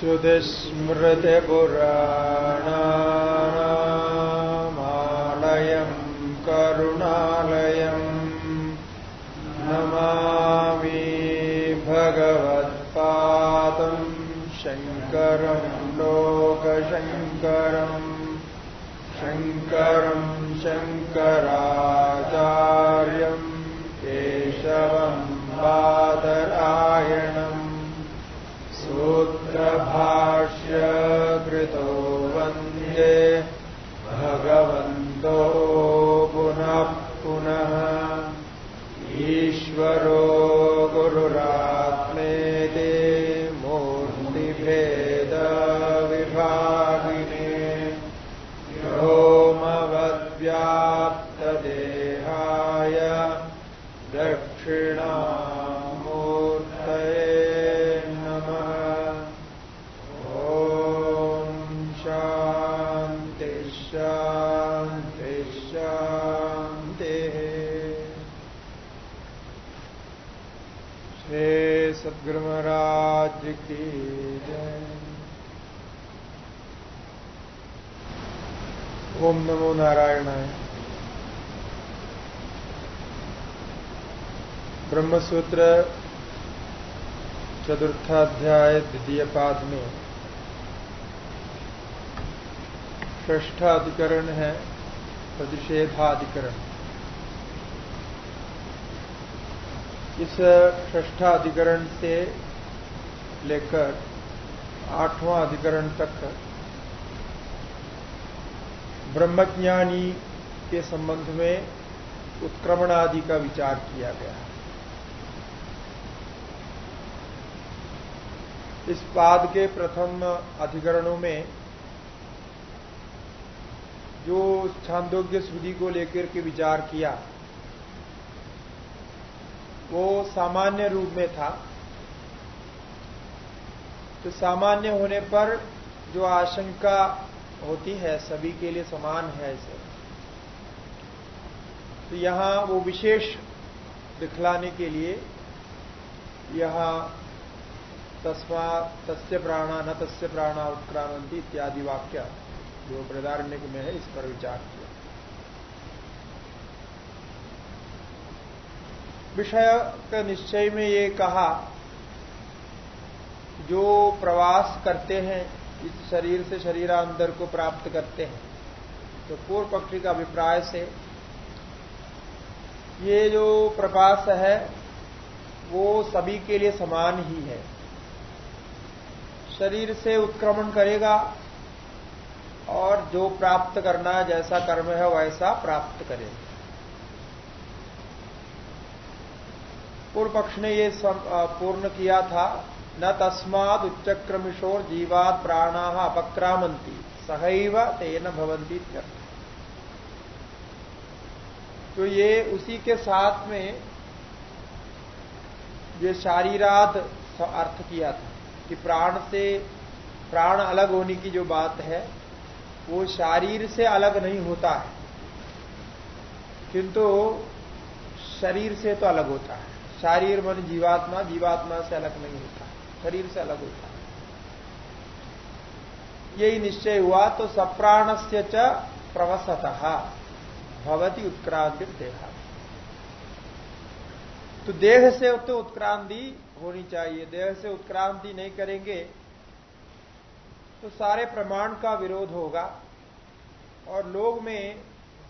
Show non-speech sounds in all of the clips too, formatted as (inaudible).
श्रुतिस्मृतिपुराणामालयम् करुणालयम् नमामि भगवत्पादम् शङ्करम् लोकशङ्करम् शङ्करम् शङ्कराचार्यम् सूत्रभाष्यकृतो वंदे। जय। ओम नमो नारायणाय। ब्रह्मसूत्र चतुर्थाध्याय द्वितीय पाद में ष्ठाधिकरण है, प्रतिषेधाधिकरण। इस ष्ठाधिकरण से लेकर आठवां अधिकरण तक ब्रह्मज्ञानी के संबंध में उत्क्रमण आदि का विचार किया गया। इस पाद के प्रथम अधिकरणों में जो छांदोग्य श्रुति को लेकर के विचार किया, वो सामान्य रूप में था। तो सामान्य होने पर जो आशंका होती है, सभी के लिए समान है ऐसे तो यहाँ वो विशेष दिखलाने के लिए यहाँ तस्मा, तस्य प्राणा, न तस्य प्राणा उत्क्रांति इत्यादि वाक्य जो बृदारण्य में है, इस पर विचार किया। विषय का निश्चय में ये कहा जो प्रवास करते हैं, इस शरीर से शरीरांतर को प्राप्त करते हैं। तो पूर्व पक्षी का अभिप्राय से, ये जो प्रकाश है, वो सभी के लिए समान ही है। शरीर से उत्क्रमण करेगा, और जो प्राप्त करना जैसा कर्म है, वैसा प्राप्त करेगा। पूर्व पक्ष ने ये पूर्ण किया था न तस्माद उच्चक्रमिशोर जीवात प्राणा अपक्रामंती सहैव तेन भवंती तो ये उसी के साथ में ये शारीराद अर्थ किया था कि प्राण से, प्राण अलग होने की जो बात है, वो शारीर से अलग नहीं होता है। किंतु शरीर से तो अलग होता है। शारीर मन जीवात्मा जीवात्मा से अलग नहीं होता। शरीर से अलग होता यही निश्चय हुआ तो सप्राण से च प्रवसत, भवती उत्क्रांति देहा। तो देह से तो उत्क्रांति होनी चाहिए, देह से उत्क्रांति नहीं करेंगे तो सारे प्रमाण का विरोध होगा। और लोग में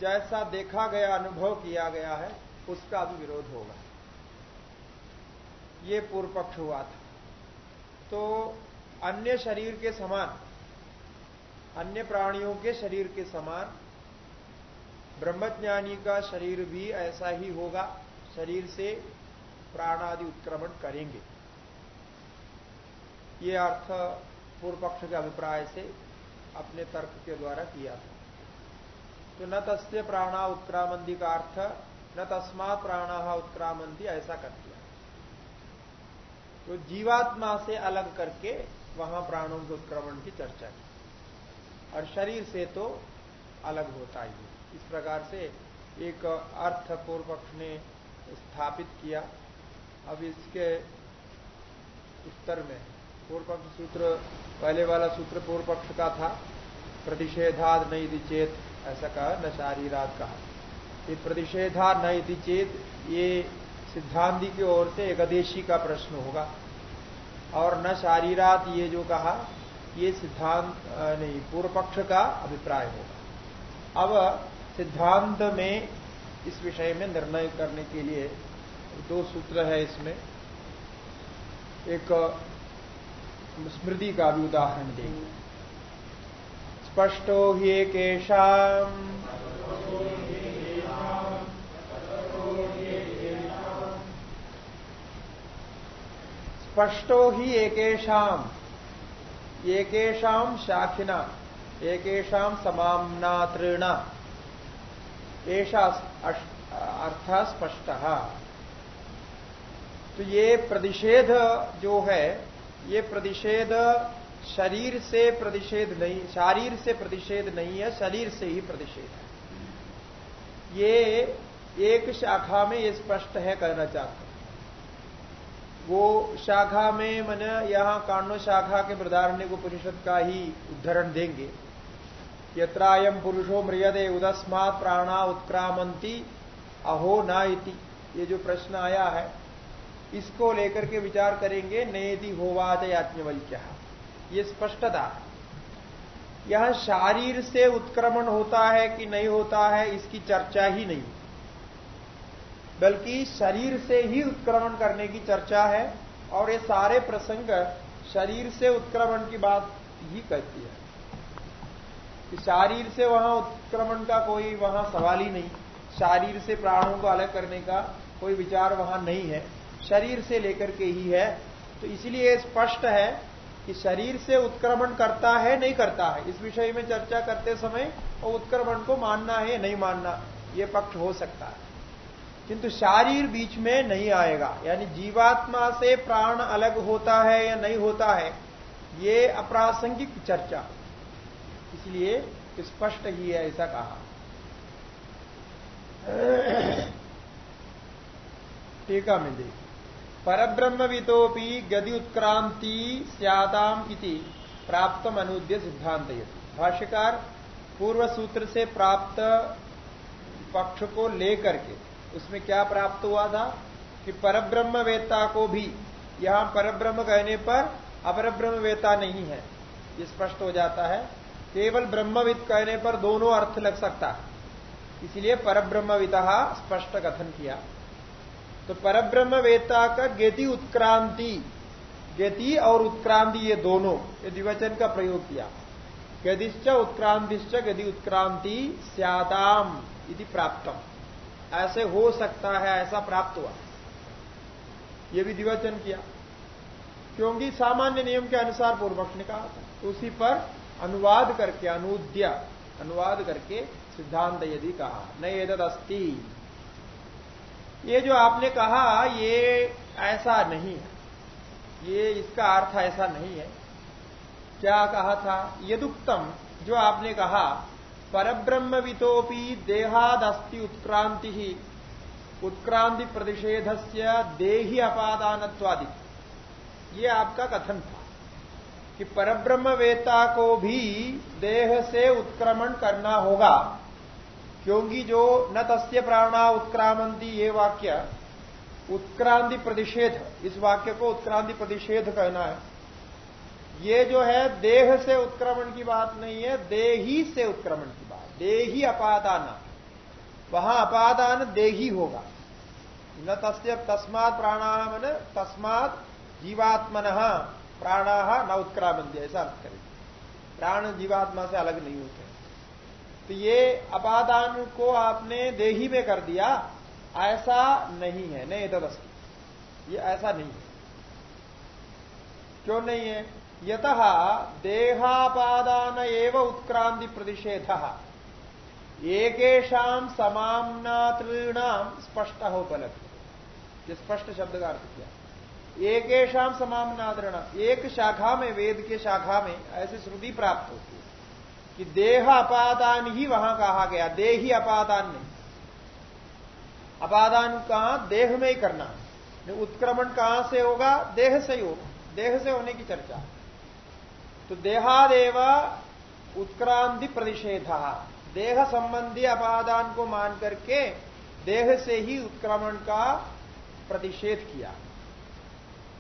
जैसा देखा गया, अनुभव किया गया है, उसका भी विरोध होगा। ये पूर्व पक्ष हुआ था। तो अन्य शरीर के समान, अन्य प्राणियों के शरीर के समान, ब्रह्मज्ञानी का शरीर भी ऐसा ही होगा, शरीर से प्राण आदि उत्क्रमण करेंगे। ये अर्थ पूर्व पक्ष के अभिप्राय से अपने तर्क के द्वारा किया था। तो न तस्य प्राणा उत्क्रामंदी का अर्थ, न तस्मात प्राणा उत्क्रामंदी ऐसा कर दिया। तो जीवात्मा से अलग करके वहाँ प्राणों के उत्क्रमण की चर्चा की। और शरीर से तो अलग होता ही इस प्रकार से एक अर्थ पूर्व पक्ष ने स्थापित किया। अब इसके उत्तर में पूर्व पक्ष सूत्र, पहले वाला सूत्र पूर्व पक्ष का था, प्रतिषेधाद नहीं चेत, ऐसा कहा, न शारीरात कहा। प्रतिषेधा न यदि चेत, ये सिद्धांति की ओर से एकदेशी का प्रश्न होगा। और न शारीरात ये जो कहा, ये सिद्धांत नहीं, पूर्व पक्ष का अभिप्राय होगा। अब सिद्धांत में इस विषय में निर्णय करने के लिए दो सूत्र है इसमें। एक स्मृति का भी उदाहरण देंगे। स्पष्टो ही एक स्पष्टो ही एकेशाम एकेशाम शाखिना एकेशाम समामनात्रिणा ऐसा अर्थ स्पष्ट। तो ये प्रतिषेध जो है, ये प्रतिषेध शरीर से प्रतिषेध नहीं, शारीर से प्रतिषेध नहीं है, शरीर से ही प्रतिषेध है। ये एक शाखा में ये स्पष्ट है कहना चाहते वो शाखा में मन यहाँ कांडो शाखा के प्रधारण्य को परिषद का ही उदाहरण देंगे। यत्रायम पुरुषो मृयदे उदस्मात प्राणा उत्क्रामंती अहो ना इति। ये जो प्रश्न आया है, इसको लेकर के विचार करेंगे, नेति होवाच याज्ञवल्क्य। ये स्पष्टता यह शारीर से उत्क्रमण होता है कि नहीं होता है, इसकी चर्चा ही नहीं। बल्कि शरीर से ही उत्क्रमण करने की चर्चा है और ये सारे प्रसंग शरीर से उत्क्रमण की बात ही कहती है। कि शारीर से वहाँ उत्क्रमण का कोई वहाँ सवाल ही नहीं। शारीर से प्राणों को अलग करने का कोई विचार वहाँ नहीं है। शरीर से लेकर के ही है। तो इसलिए स्पष्ट है कि शरीर से उत्क्रमण करता है, नहीं करता है। इस विषय में चर्चा करते समय वो उत्क्रमण को मानना है नहीं मानना, ये पक्ष हो सकता है। किंतु शारीर बीच में नहीं आएगा। यानी जीवात्मा से प्राण अलग होता है या नहीं होता है, ये अप्रासंगिक चर्चा। इसलिए स्पष्ट ही है ऐसा कहा। टीका में देख परब्रह्मविदोपि गति उत्क्रांति स्यादाम इति प्राप्त अनुद्य सिद्धांत भाष्यकार पूर्व सूत्र से प्राप्त पक्ष को लेकर के उसमें क्या प्राप्त हुआ था कि परब्रह्म वेता को भी, यहाँ परब्रह्म कहने पर अपर ब्रह्म वेता नहीं है। ये स्पष्ट हो जाता है। केवल ब्रह्मविद कहने पर दोनों अर्थ लग सकता है। इसलिए परब्रह्मविता स्पष्ट कथन किया। तो परब्रह्म वेता का गति उत्क्रांति, गति और उत्क्रांति ये दोनों, ये द्विवचन का प्रयोग किया। गदिश्च उत्क्रांतिश्च गति उत्क्रांति स्यादाम इति प्राप्तम। ऐसे हो सकता है, ऐसा प्राप्त हुआ। यह भी दिवचन किया। क्योंकि सामान्य नियम के अनुसार पूर्व पक्ष ने कहा था। उसी पर अनुवाद करके, अनुद्य, अनुवाद करके सिद्धांत यदि कहा, न एदद अस्थि ये जो आपने कहा, ये ऐसा नहीं है। ये इसका अर्थ ऐसा नहीं है। क्या कहा था? यदुक्तम, जो आपने कहा परब्रह्मवितोपि देहादस्ति उत्क्रांति ही उत्क्रांति प्रतिषेध से देही अपादानत्वादि। ये आपका कथन था। कि परब्रह्म वेता को भी देह से उत्क्रमण करना होगा। क्योंकि जो न तस्य प्राणा उत्क्रामंती ये वाक्य उत्क्रांति प्रतिषेध, इस वाक्य को उत्क्रांति प्रतिषेध कहना है। ये जो है, देह से उत्क्रमण की बात नहीं है, देही से उत्क्रमण की बात। देही अपादान। वहाँ अपादान देही होगा। न तस्य तस्मात प्राणा मन तस्मात जीवात्मन प्राणा न उत्क्रामंत ऐसा अर्थ करें। प्राण जीवात्मा से अलग नहीं होते। तो ये अपादान को आपने देही में कर दिया, ऐसा नहीं है नहीं तदस्त ये ऐसा नहीं है। क्यों नहीं है? यत देहापादान एवं उत्क्रांति प्रतिषेध। एकेशाम समामनातृणाम स्पष्ट हो पलक ये स्पष्ट शब्द का अर्थ किया? एकेशाम समामनातृण एक शाखा में, वेद के शाखा में ऐसी श्रुति प्राप्त होती है कि देह अपादान ही वहाँ कहा गया, देही अपादान नहीं। अपादान कहाँ? देह में ही करना उत्क्रमण कहाँ से होगा? देह से ही होगा। देह से होने की चर्चा। तो देहादेव उत्क्रांति प्रतिषेध। देह संबंधी अपादान को मान करके देह से ही उत्क्रमण का प्रतिषेध किया।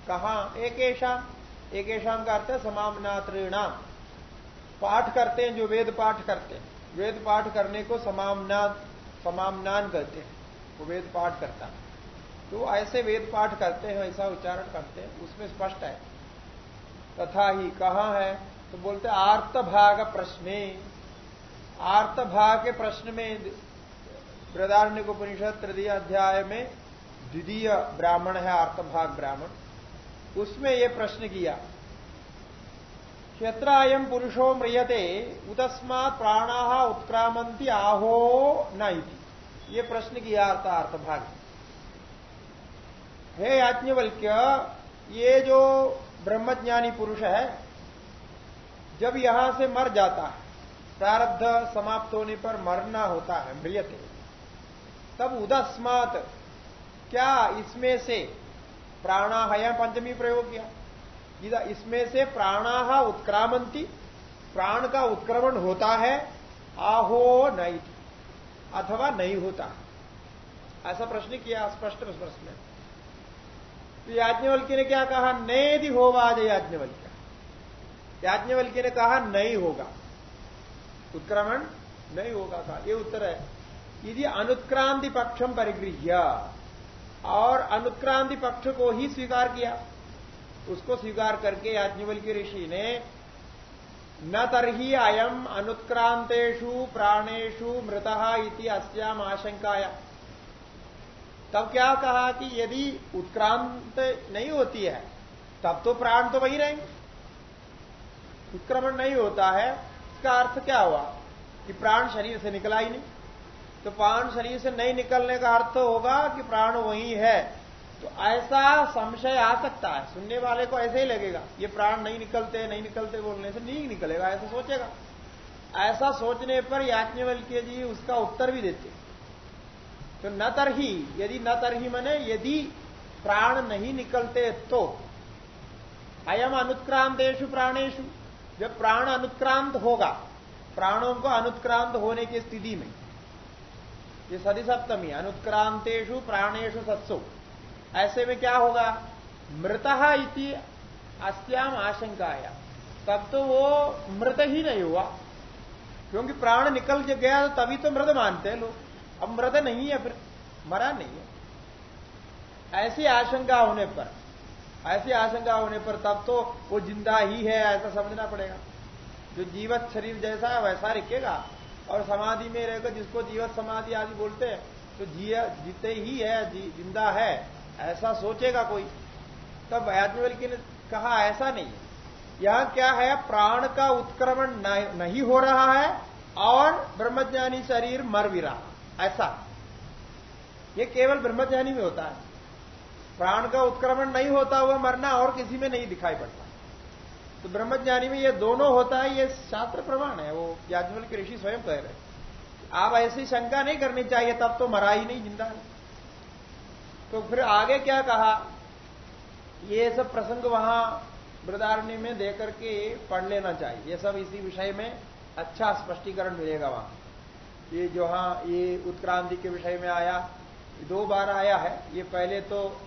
कहा? एक एकेशाम का अर्थ है समामनात्रिणाम पाठ करते हैं जो वेद पाठ करते हैं। वेद पाठ करने को समामना समामनान कहते हैं। वो वेद पाठ करता। है तो ऐसे वेद पाठ करते हैं, ऐसा उच्चारण करते हैं, उसमें स्पष्ट है। तथा ही कहा है तो बोलते आर्त भाग प्रश्न। आर्त भाग के प्रश्न में बृदारण्य उपनिषद तृतीय अध्याय में द्वितीय ब्राह्मण है, आर्तभाग ब्राह्मण। उसमें यह प्रश्न किया क्षेत्र अयम पुरुषो म्रियते उतस्मात प्राणा उत्क्रामंती आहो न ये प्रश्न किया अर्थ अर्थभाग हे याज्ञवल्क्य, ये जो ब्रह्मज्ञानी पुरुष है, जब यहाँ से मर जाता है, प्रारब्ध समाप्त होने पर मरना होता है, मृियते। तब उदस्मात, क्या इसमें से प्राणाहया पंचमी प्रयोग किया। इसमें से प्राणाह उत्क्रामंती प्राण का उत्क्रमण होता है, आहो नहीं, अथवा नहीं होता। ऐसा प्रश्न किया स्पष्ट प्रश्न तो याज्ञवल्क्य ने क्या कहा? नेदि होवाज याज्ञवल्क्य। याज्ञवल्की ने कहा, नहीं होगा। उत्क्रमण नहीं होगा कहा। ये उत्तर है। यदि अनुत्क्रांति पक्षम परिगृह्य और अनुत्क्रांति पक्ष को ही स्वीकार किया, उसको स्वीकार करके याज्ञवल्क्य ऋषि ने न तरही अयम अनुत्क्रांतेषु प्राणेशु मृत इति अस्याम आशंकाया तब क्या कहा कि यदि उत्क्रांत नहीं होती है, तब तो प्राण तो वही रहेंगे। उत्क्रमण नहीं होता है, इसका अर्थ क्या हुआ? कि प्राण शरीर से निकला ही नहीं। तो प्राण शरीर से नहीं निकलने का अर्थ होगा कि प्राण वही है। तो ऐसा संशय आ सकता है। सुनने वाले को ऐसे ही लगेगा, ये प्राण नहीं निकलते नहीं निकलते बोलने से नहीं निकलेगा, ऐसा सोचेगा। ऐसा सोचने पर याज्ञवल्क्य जी उसका उत्तर भी देते। तो न तरही, यदि न तरही मने, यदि प्राण नहीं निकलते तो। अयम अनुत्क्रांतेशु प्राणेशु जब प्राण अनुत्क्रांत होगा, प्राणों को अनुत्क्रांत होने की स्थिति में, ये सदी सप्तमी अनुत्क्रांतेशु प्राणेशु सत्सु। ऐसे में क्या होगा? मृत इति अस्याम आशंकाया। तब तो वो मृत ही नहीं हुआ। क्योंकि प्राण निकल गया, तभी तो मृत मानते हैं लोग। अब मृत नहीं है फिर, मरा नहीं है। ऐसी आशंका होने पर, ऐसी आशंका होने पर तब तो वो ज़िंदा ही है, ऐसा समझना पड़ेगा। जो जीवत शरीर जैसा है, वैसा रिकेगा। और समाधि में रहेगा जिसको जीवत समाधि आदि बोलते हैं तो जिया, जीते ही है ज़िंदा है, ऐसा सोचेगा कोई। तब याज्ञवल्क्य ने कहा, ऐसा नहीं है। यह क्या है, प्राण का उत्क्रमण नहीं हो रहा है, और ब्रह्मज्ञानी शरीर मर भी रहा ऐसा। ये केवल ब्रह्मज्ञानी में होता है। प्राण का उत्क्रमण नहीं होता हुआ मरना और किसी में नहीं दिखाई पड़ता। तो ब्रह्मज्ञानी में ये दोनों होता है, ये शास्त्र प्रमाण है, वो याजमल के ऋषि स्वयं कह रहे आप ऐसी शंका नहीं करनी चाहिए, तब तो मरा ही नहीं, ज़िंदा तो फिर आगे क्या कहा? ये सब प्रसंग वहाँ बृदारण्य में देकर के पढ़ लेना चाहिए। ये सब इसी विषय में अच्छा स्पष्टीकरण मिलेगा वहाँ। ये जो हाँ ये उत्क्रांति के विषय में आया, दो बार आया है। ये पहले तो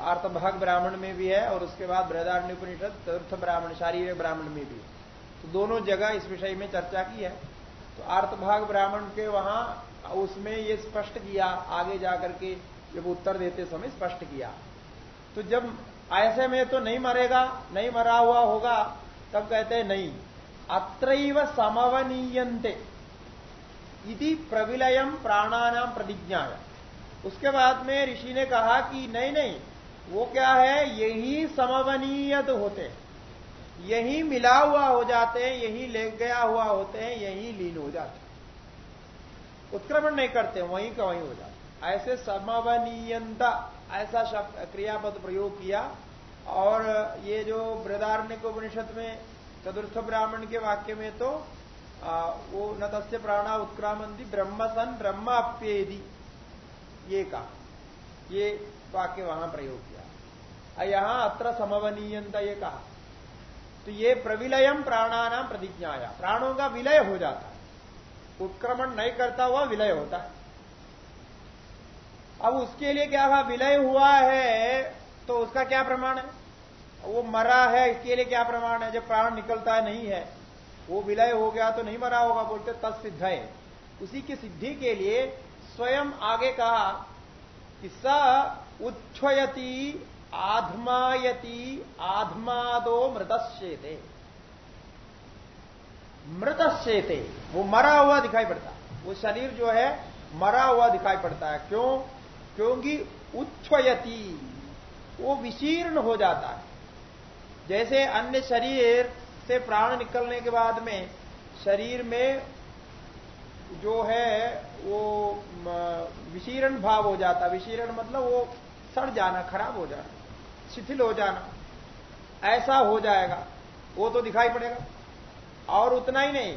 आर्तभाग ब्राह्मण में भी है और उसके बाद बृहदारण्य उपनिषद चतुर्थ ब्राह्मण, शारीरिक ब्राह्मण में भी। तो दोनों जगह इस विषय में चर्चा की है। तो आर्तभाग ब्राह्मण के वहाँ, उसमें ये स्पष्ट किया, आगे जाकर के जब उत्तर देते समय स्पष्ट किया। तो जब ऐसे में तो नहीं मरेगा, नहीं मरा हुआ होगा, तब कहते हैं नहीं। अत्र समवनीयते इति प्रविलयम प्राणानाम प्रतिज्ञा उसके बाद में ऋषि ने कहा कि नहीं नहीं, वो क्या है? यही समवनीयत होते यही मिला हुआ हो जाते हैं, यही ले गया हुआ होते हैं, यही लीन हो जाते उत्क्रमण नहीं करते, वहीं का वहीं हो जाते ऐसे समवनीयता, ऐसा शब्द, क्रियापद प्रयोग किया और ये जो बृदारण्य उपनिषद में, चतुर्थ ब्राह्मण के वाक्य में तो वो न तस्य प्राणा उत्क्रामंती ब्रह्म सन ब्रह्म अप्येदी। ये कहा ये वाक्य वहाँ प्रयोग किया। यहाँ अत्र समवनीयता ये कहा तो ये प्रविलयम प्राणानाम प्रतिज्ञाया। प्राणों का विलय हो जाता है। उत्क्रमण नहीं करता हुआ विलय होता है। अब उसके लिए क्या कहा विलय हुआ है तो उसका क्या प्रमाण है? वो मरा है, इसके लिए क्या प्रमाण है? जब प्राण निकलता है नहीं है वो विलय हो गया तो नहीं मरा होगा, बोलते तत्सिद्ध है उसी की सिद्धि के लिए स्वयं आगे कहा कि स उच्छयती आधमायती, आधमादो मृतश्चेते मृतश्चेते वो मरा हुआ दिखाई पड़ता। वो शरीर जो है, मरा हुआ दिखाई पड़ता है। क्यों? क्योंकि उच्छयती वो विशीर्ण हो जाता है। जैसे अन्य शरीर से प्राण निकलने के बाद में शरीर में जो है वो विशीर्ण भाव हो जाता विशीर्ण मतलब वो सड़ जाना खराब हो जाना शिथिल हो जाना। ऐसा हो जाएगा वो तो दिखाई पड़ेगा। और उतना ही नहीं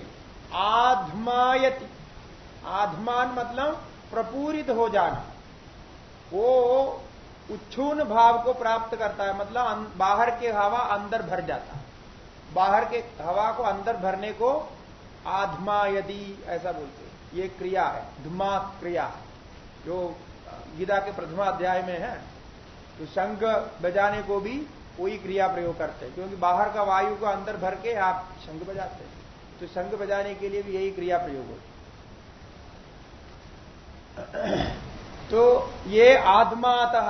आधमायति। आधमान मतलब प्रपूरित हो जाना। वो उच्छून भाव को प्राप्त करता है मतलब अं, बाहर के हवा अंदर भर जाता है। बाहर के हवा को अंदर भरने को आधमा यदि, ऐसा बोलते हैं। ये क्रिया है धुमा क्रिया जो गीता के प्रथमा अध्याय में है तो शंख बजाने को भी वही क्रिया प्रयोग करते हैं। क्योंकि बाहर का वायु को अंदर भर के आप शंख बजाते हैं। तो शंख बजाने के लिए भी यही क्रिया प्रयोग होती (clears throat) तो ये आत्मातः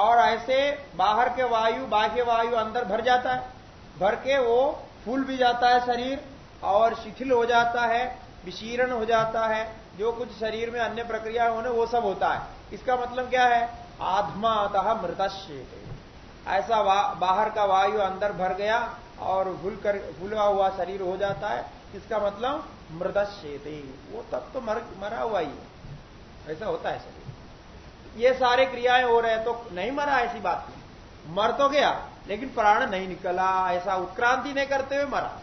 और ऐसे बाहर के वायु, बाह्य वायु अंदर भर जाता है। भर के वो फूल भी जाता है शरीर और शिथिल हो जाता है विशीर्ण हो जाता है जो कुछ शरीर में अन्य प्रक्रिया होने वो सब होता है। इसका मतलब क्या है? आत्मातः मृतश्चेत ऐसा बाहर का वायु अंदर भर गया और फूल कर फूला हुआ शरीर हो जाता है। इसका मतलब मृतश्चेत वो तब तो मर, मरा हुआ ही है। ऐसा होता है शरीर। ये सारे क्रियाएँ हो रहे तो नहीं मरा ऐसी बात। नहीं मर तो गया। लेकिन प्राण नहीं निकला, ऐसा उत्क्रांति नहीं करते हुए मरा।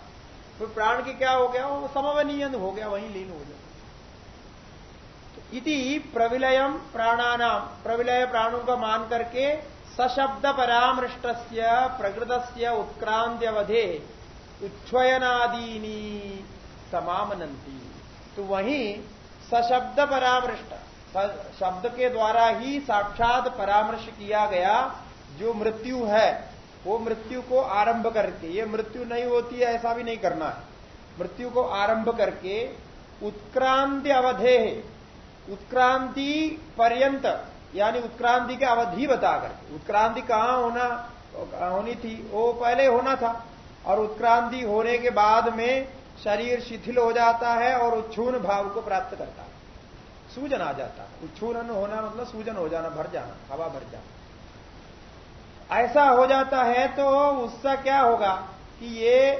तो प्राण की क्या हो गया? वो समवनीयन हो गया, वहीं लीन हो गया। तो इति प्रविलयम प्राणानाम, प्रविलय प्राणों का मान करके सशब्द परामृष्ट प्रकृत उत्क्रांति अवधे उच्छयनादीनी समामनंती तो वहीं सशब्द परामृष्ट शब्द के द्वारा ही साक्षात परामर्श किया गया, जो मृत्यु है। वो मृत्यु को आरंभ करके, ये मृत्यु नहीं होती है, ऐसा भी नहीं करना है। मृत्यु को आरंभ करके उत्क्रांति अवधे उत्क्रांति पर्यंत, यानी उत्क्रांति की अवधि बता करके। उत्क्रांति कहाँ होना, होनी थी, वो पहले होना था। और उत्क्रांति होने के बाद में शरीर शिथिल हो जाता है और उच्छून भाव को प्राप्त करता है। सूजन आ जाता है। उच्छूरन होना मतलब सूजन हो जाना, भर जाना, हवा भर जाना। ऐसा हो जाता है तो उसका क्या होगा कि ये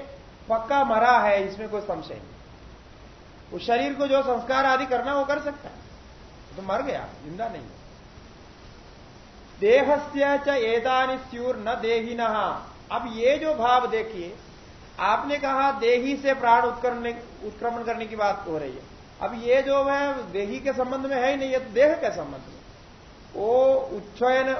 पक्का मरा है, इसमें कोई संशय नहीं। उस शरीर को जो संस्कार आदि करना, वो कर सकता है। तो मर गया, ज़िंदा नहीं देहस्य च एदानी स्यूर न देही अब ये जो भाव देखिए, आपने कहा देही से प्राण उत्क्रमण करने की बात हो रही है। अब ये जो है, देही के संबंध में है ही नहीं, ये तो देह के संबंध में। वो उच्छयन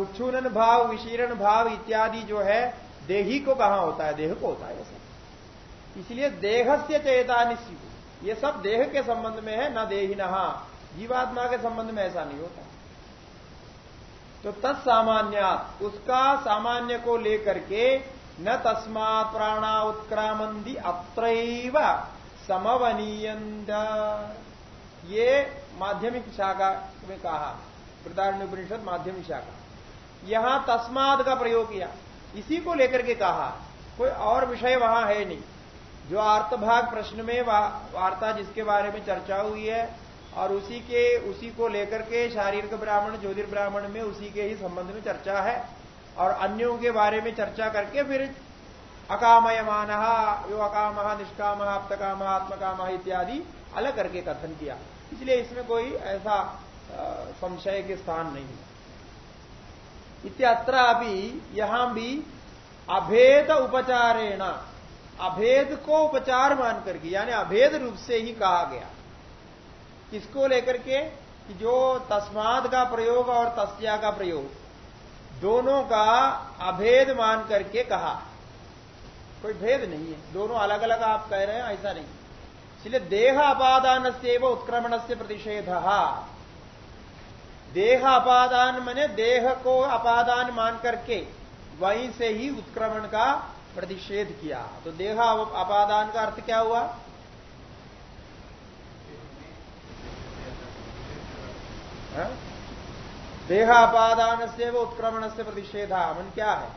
उच्छूनन भाव, विशीरण भाव इत्यादि जो है, देही को कहा होता है? देह को होता है सब। इसलिए देह से चेता निश्चित ये सब देह के संबंध में है, न देही नहा जीवात्मा के संबंध में ऐसा नहीं होता। तो तत्सामान्य, उसका सामान्य को लेकर के न तस्मात प्राणा उत्क्रामंदी अत्र समवनीयंत ये माध्यमिक शाखा में कहा। वृदारण्य उपनिषद माध्यमिक शाखा। यहाँ तस्माद का प्रयोग किया। इसी को लेकर के कहा, कोई और विषय वहाँ है नहीं। जो आर्तभाग प्रश्न में वार्ता जिसके बारे में चर्चा हुई है, और उसी के, उसी को लेकर के शारीरिक ब्राह्मण, ज्योतिर्ब्राह्मण में उसी के ही संबंध में चर्चा है, और अन्यों के बारे में चर्चा करके फिर अकामयमान यो अकाम निष्काम आप्तकाम आत्मकाम इत्यादि अलग करके कथन किया। इसलिए इसमें कोई ऐसा संशय के स्थान नहीं है। इत्यत्र अभी यहाँ भी अभेद उपचारेण, अभेद को उपचार मान करके, यानी अभेद रूप से ही कहा गया। इसको लेकर के? कि जो तस्माद का प्रयोग और तस्या का प्रयोग, दोनों का अभेद मान करके कहा। कोई भेद नहीं है। दोनों अलग अलग आप कह रहे हैं, ऐसा नहीं। इसलिए देह अपादान से व उत्क्रमण से प्रतिषेध। देह अपादान मने देह को अपादान मान करके वहीं से ही उत्क्रमण का प्रतिषेध किया। तो देह अपादान का अर्थ क्या हुआ? हाँ? देह अपादान से वो उत्क्रमण से प्रतिषेधा, मन क्या है?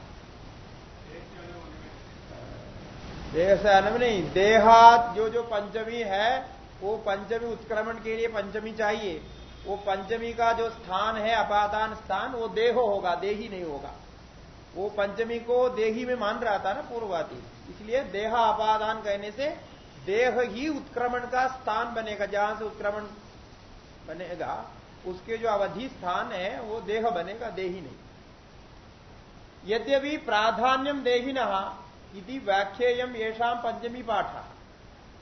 देह से अनम नहीं, देहात जो जो पंचमी है, वो पंचमी उत्क्रमण के लिए पंचमी चाहिए। वो पंचमी का जो स्थान है, अपादान स्थान, वो देह होगा, देही नहीं होगा। वो पंचमी को देही में मान रहा था ना पूर्ववादी। इसलिए देह अपादान कहने से देह ही उत्क्रमण का स्थान बनेगा। जहाँ से उत्क्रमण बनेगा, उसके जो अवधि स्थान है, वो देह बनेगा, देही नहीं। यद्यपि प्राधान्यम देही यदि व्याख्येयम येषाम पंचमी पाठा।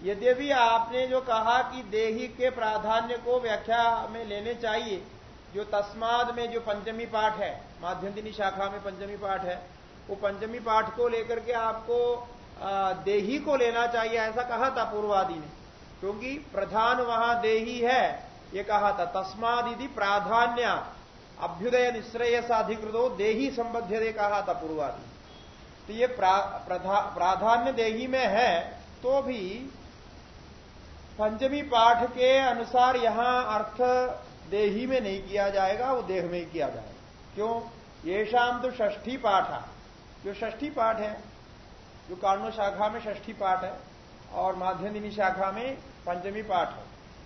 यद्यपि आपने जो कहा कि देही के प्राधान्य को व्याख्या में लेने चाहिए जो तस्माद में जो पंचमी पाठ है माध्यम शाखा में पंचमी पाठ है वो पंचमी पाठ को लेकर के आपको देही को लेना चाहिए ऐसा कहा था पूर्वादि ने। क्योंकि प्रधान वहाँ देही है ये कहा था तस्मादि प्राधान्य अभ्युदय निश्रेयसाधिकृतो देही संबद्ध दे कहा था पूर्वादि। तो ये प्रा, प्राधान्य देही में है तो भी पंचमी पाठ के अनुसार यहाँ अर्थ देही में नहीं किया जाएगा, वो देह में ही किया जाएगा। क्यों? ये शाम तो ष्ठी पाठ। है जो षष्ठी पाठ है, जो कारणो शाखा में षष्ठी पाठ है, और माध्यमिनी शाखा में पंचमी पाठ है।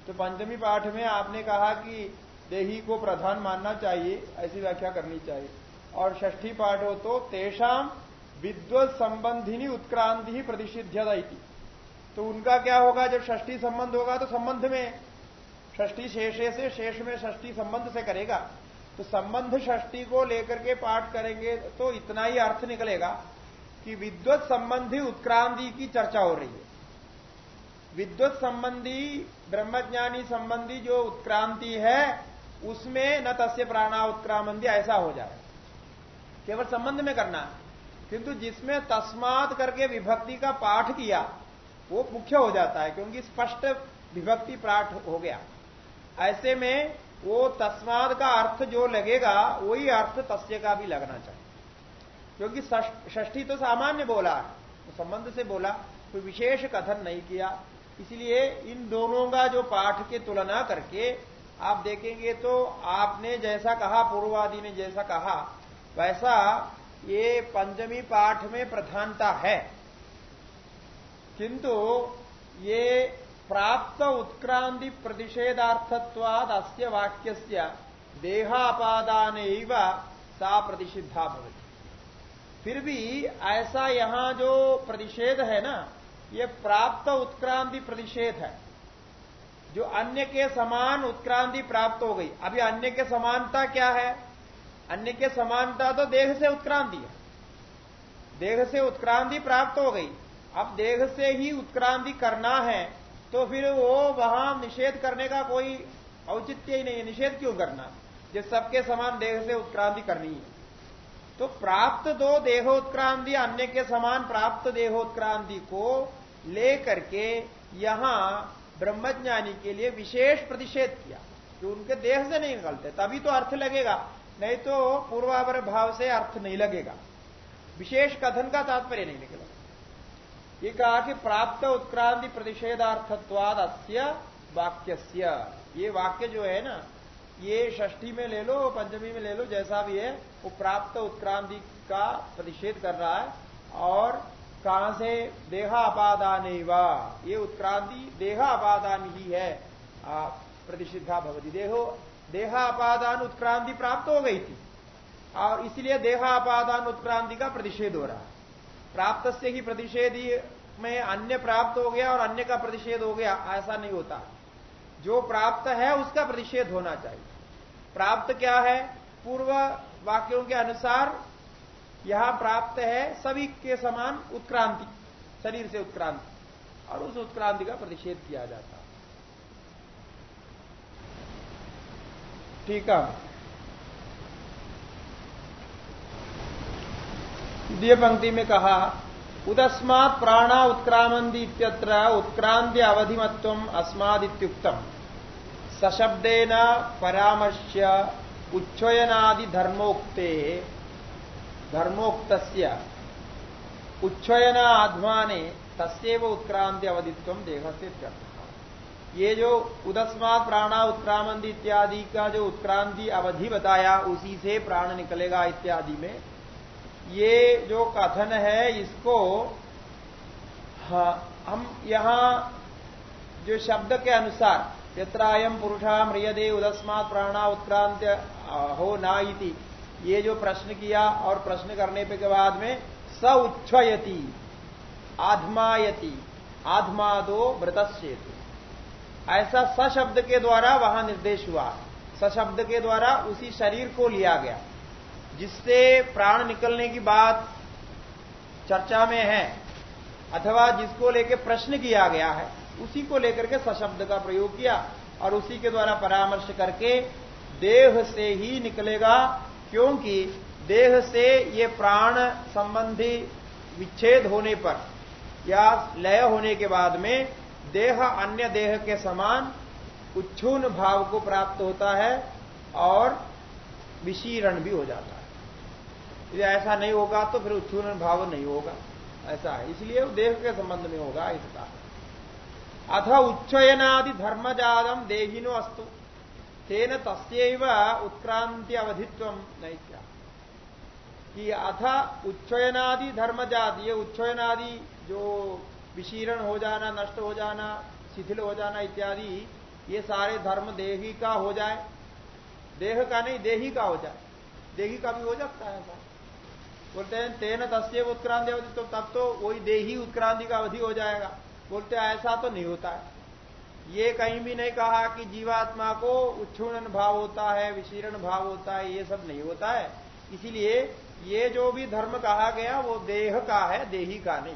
तो पंचमी पाठ में आपने कहा कि देही को प्रधान मानना चाहिए, ऐसी व्याख्या करनी चाहिए। और षष्ठी पाठ हो तो तेषाम विद्वत संबंधिनी उत्क्रांति ही प्रतिषिध्य तो उनका क्या होगा? जब षष्ठी संबंध होगा तो संबंध में, षष्ठी शेषे से शेष में षष्ठी संबंध से करेगा। तो संबंध षष्ठी को लेकर के पाठ करेंगे तो इतना ही अर्थ निकलेगा कि विद्वत संबंधी उत्क्रांति की चर्चा हो रही है। विद्वत संबंधी, ब्रह्मज्ञानी संबंधी जो उत्क्रांति है, उसमें न तस्य प्राणा उत्क्रामंदी ऐसा हो जाए। केवल संबंध में करना। किंतु जिसमें तस्मात करके विभक्ति का पाठ किया वो मुख्य हो जाता है, क्योंकि स्पष्ट विभक्ति पाठ हो गया। ऐसे में वो तस्माद का अर्थ जो लगेगा, वही अर्थ तस्य का भी लगना चाहिए। क्योंकि षष्ठी तो सामान्य बोला तो संबंध से बोला, कोई विशेष कथन नहीं किया। इसलिए इन दोनों का जो पाठ के तुलना करके आप देखेंगे तो आपने जैसा कहा, पूर्वादि ने जैसा कहा, वैसा ये पंचमी पाठ में प्रधानता है। किंतु ये प्राप्त उत्क्रांति प्रतिषेधार्थत्वाद अस्य वाक्य देहापादान सा प्रतिषिद्धा भवती। फिर भी ऐसा यहाँ जो प्रतिषेध है ना, ये प्राप्त उत्क्रांति प्रतिषेध है। जो अन्य के समान उत्क्रांति प्राप्त हो गई। अभी अन्य के समानता क्या है? अन्य के समानता तो देह से उत्क्रांति है। देह से उत्क्रांति प्राप्त हो गई। अब देह से ही उत्क्रांति करना है तो फिर वो वहाँ निषेध करने का कोई औचित्य ही नहीं है। निषेध क्यों करना? जिस सबके समान देह से उत्क्रांति करनी है। तो प्राप्त दो देहोत्क्रांति, अन्य के समान प्राप्त देहोत्क्रांति को लेकर के यहाँ ब्रह्मज्ञानी के लिए विशेष प्रतिषेध किया, जो उनके देह से नहीं निकलते। तभी तो अर्थ लगेगा, नहीं तो पूर्वावर भाव से अर्थ नहीं लगेगा। विशेष कथन का तात्पर्य नहीं निकलेगा ये कहा कि प्राप्त उत्क्रांति प्रतिषेधार्थत्वाद अस्य वाक्य ये वाक्य जो है ना, ये षष्ठी में ले लो, पंचमी में ले लो, जैसा भी है, वो प्राप्त उत्क्रांति का प्रतिषेध कर रहा है। और कहाँ से? देहापादान ये उत्क्रांति देहापादान ही है। प्रतिषिधा भवती। देहो, देहापादान उत्क्रांति प्राप्त हो गई थी। और इसलिए देहापादान उत्क्रांति का प्रतिषेध हो रहा है। प्राप्त से ही प्रतिषेध में अन्य प्राप्त हो गया और अन्य का प्रतिषेध हो गया, ऐसा नहीं होता। जो प्राप्त है, उसका प्रतिषेध होना चाहिए। प्राप्त क्या है? पूर्व वाक्यों के अनुसार यहाँ प्राप्त है सभी के समान उत्क्रांति, शरीर से उत्क्रांति, और उस उत्क्रांति का प्रतिषेध किया जाता ठीक है। द्वितीय पंक्ति में कहा, उदस्मात् प्राणा इत्यत्र उत्क्रांति अवधिमत्व अस्मादित्युक्तम। सशब्देन परामर्श्य उच्छयनादि धर्मोक्ते धर्मोक्त उच्छयन आध्वाने तस्व उत्क्रांति अवधित्व देह से ये जो उदस्मा प्राणा उत्क्रामंदी इत्यादि का जो उत्क्रांति अवधि बताया, उसी से प्राण निकलेगा इत्यादि में ये जो कथन है, इसको हम यहाँ जो शब्द के अनुसार यत्रायम पुरुषा मृयदे उदस्मात प्राणा उत्क्रांत हो ना इति, ये जो प्रश्न किया और प्रश्न करने पे के बाद में स उच्छयती आधमायती, आधमादो मृतश्चेतु ऐसा सशब्द के द्वारा वहाँ निर्देश हुआ। सशब्द के द्वारा उसी शरीर को लिया गया। जिससे प्राण निकलने की बात चर्चा में है, अथवा जिसको लेकर प्रश्न किया गया है, उसी को लेकर के सशब्द का प्रयोग किया और उसी के द्वारा परामर्श करके देह से ही निकलेगा, क्योंकि देह से ये प्राण संबंधी विच्छेद होने पर या लय होने के बाद में देह अन्य देह के समान उच्छून भाव को प्राप्त होता है और विशीरण भी हो जाता है। यदि ऐसा नहीं होगा तो फिर उच्छून भाव नहीं होगा। ऐसा है। इसलिए देह के संबंध में होगा इसका अथ उच्चयनादि धर्मजातम देहिनो अस्तु। तेन तस्व उत्क्रांति अवधित्व नहीं क्या कि अथ उच्चयनादि धर्मजात, ये उच्चयनादि जो विशीरण हो जाना, नष्ट हो जाना, शिथिल हो जाना इत्यादि, ये सारे धर्म देही का हो जाए। देह का नहीं, देही का हो जाए। देही का भी हो सकता है ऐसा। बोलते हैं, तेन तस्य उत्क्रांति अवधि तो तब तो वही देही उत्क्रांति का अवधि हो जाएगा। बोलते हैं, ऐसा तो नहीं होता है। ये कहीं भी नहीं कहा कि जीवात्मा को उच्छूणन भाव होता है, विशीर्ण भाव होता है, ये सब नहीं होता है। इसीलिए ये जो भी धर्म कहा गया, वो देह का है, देही का नहीं।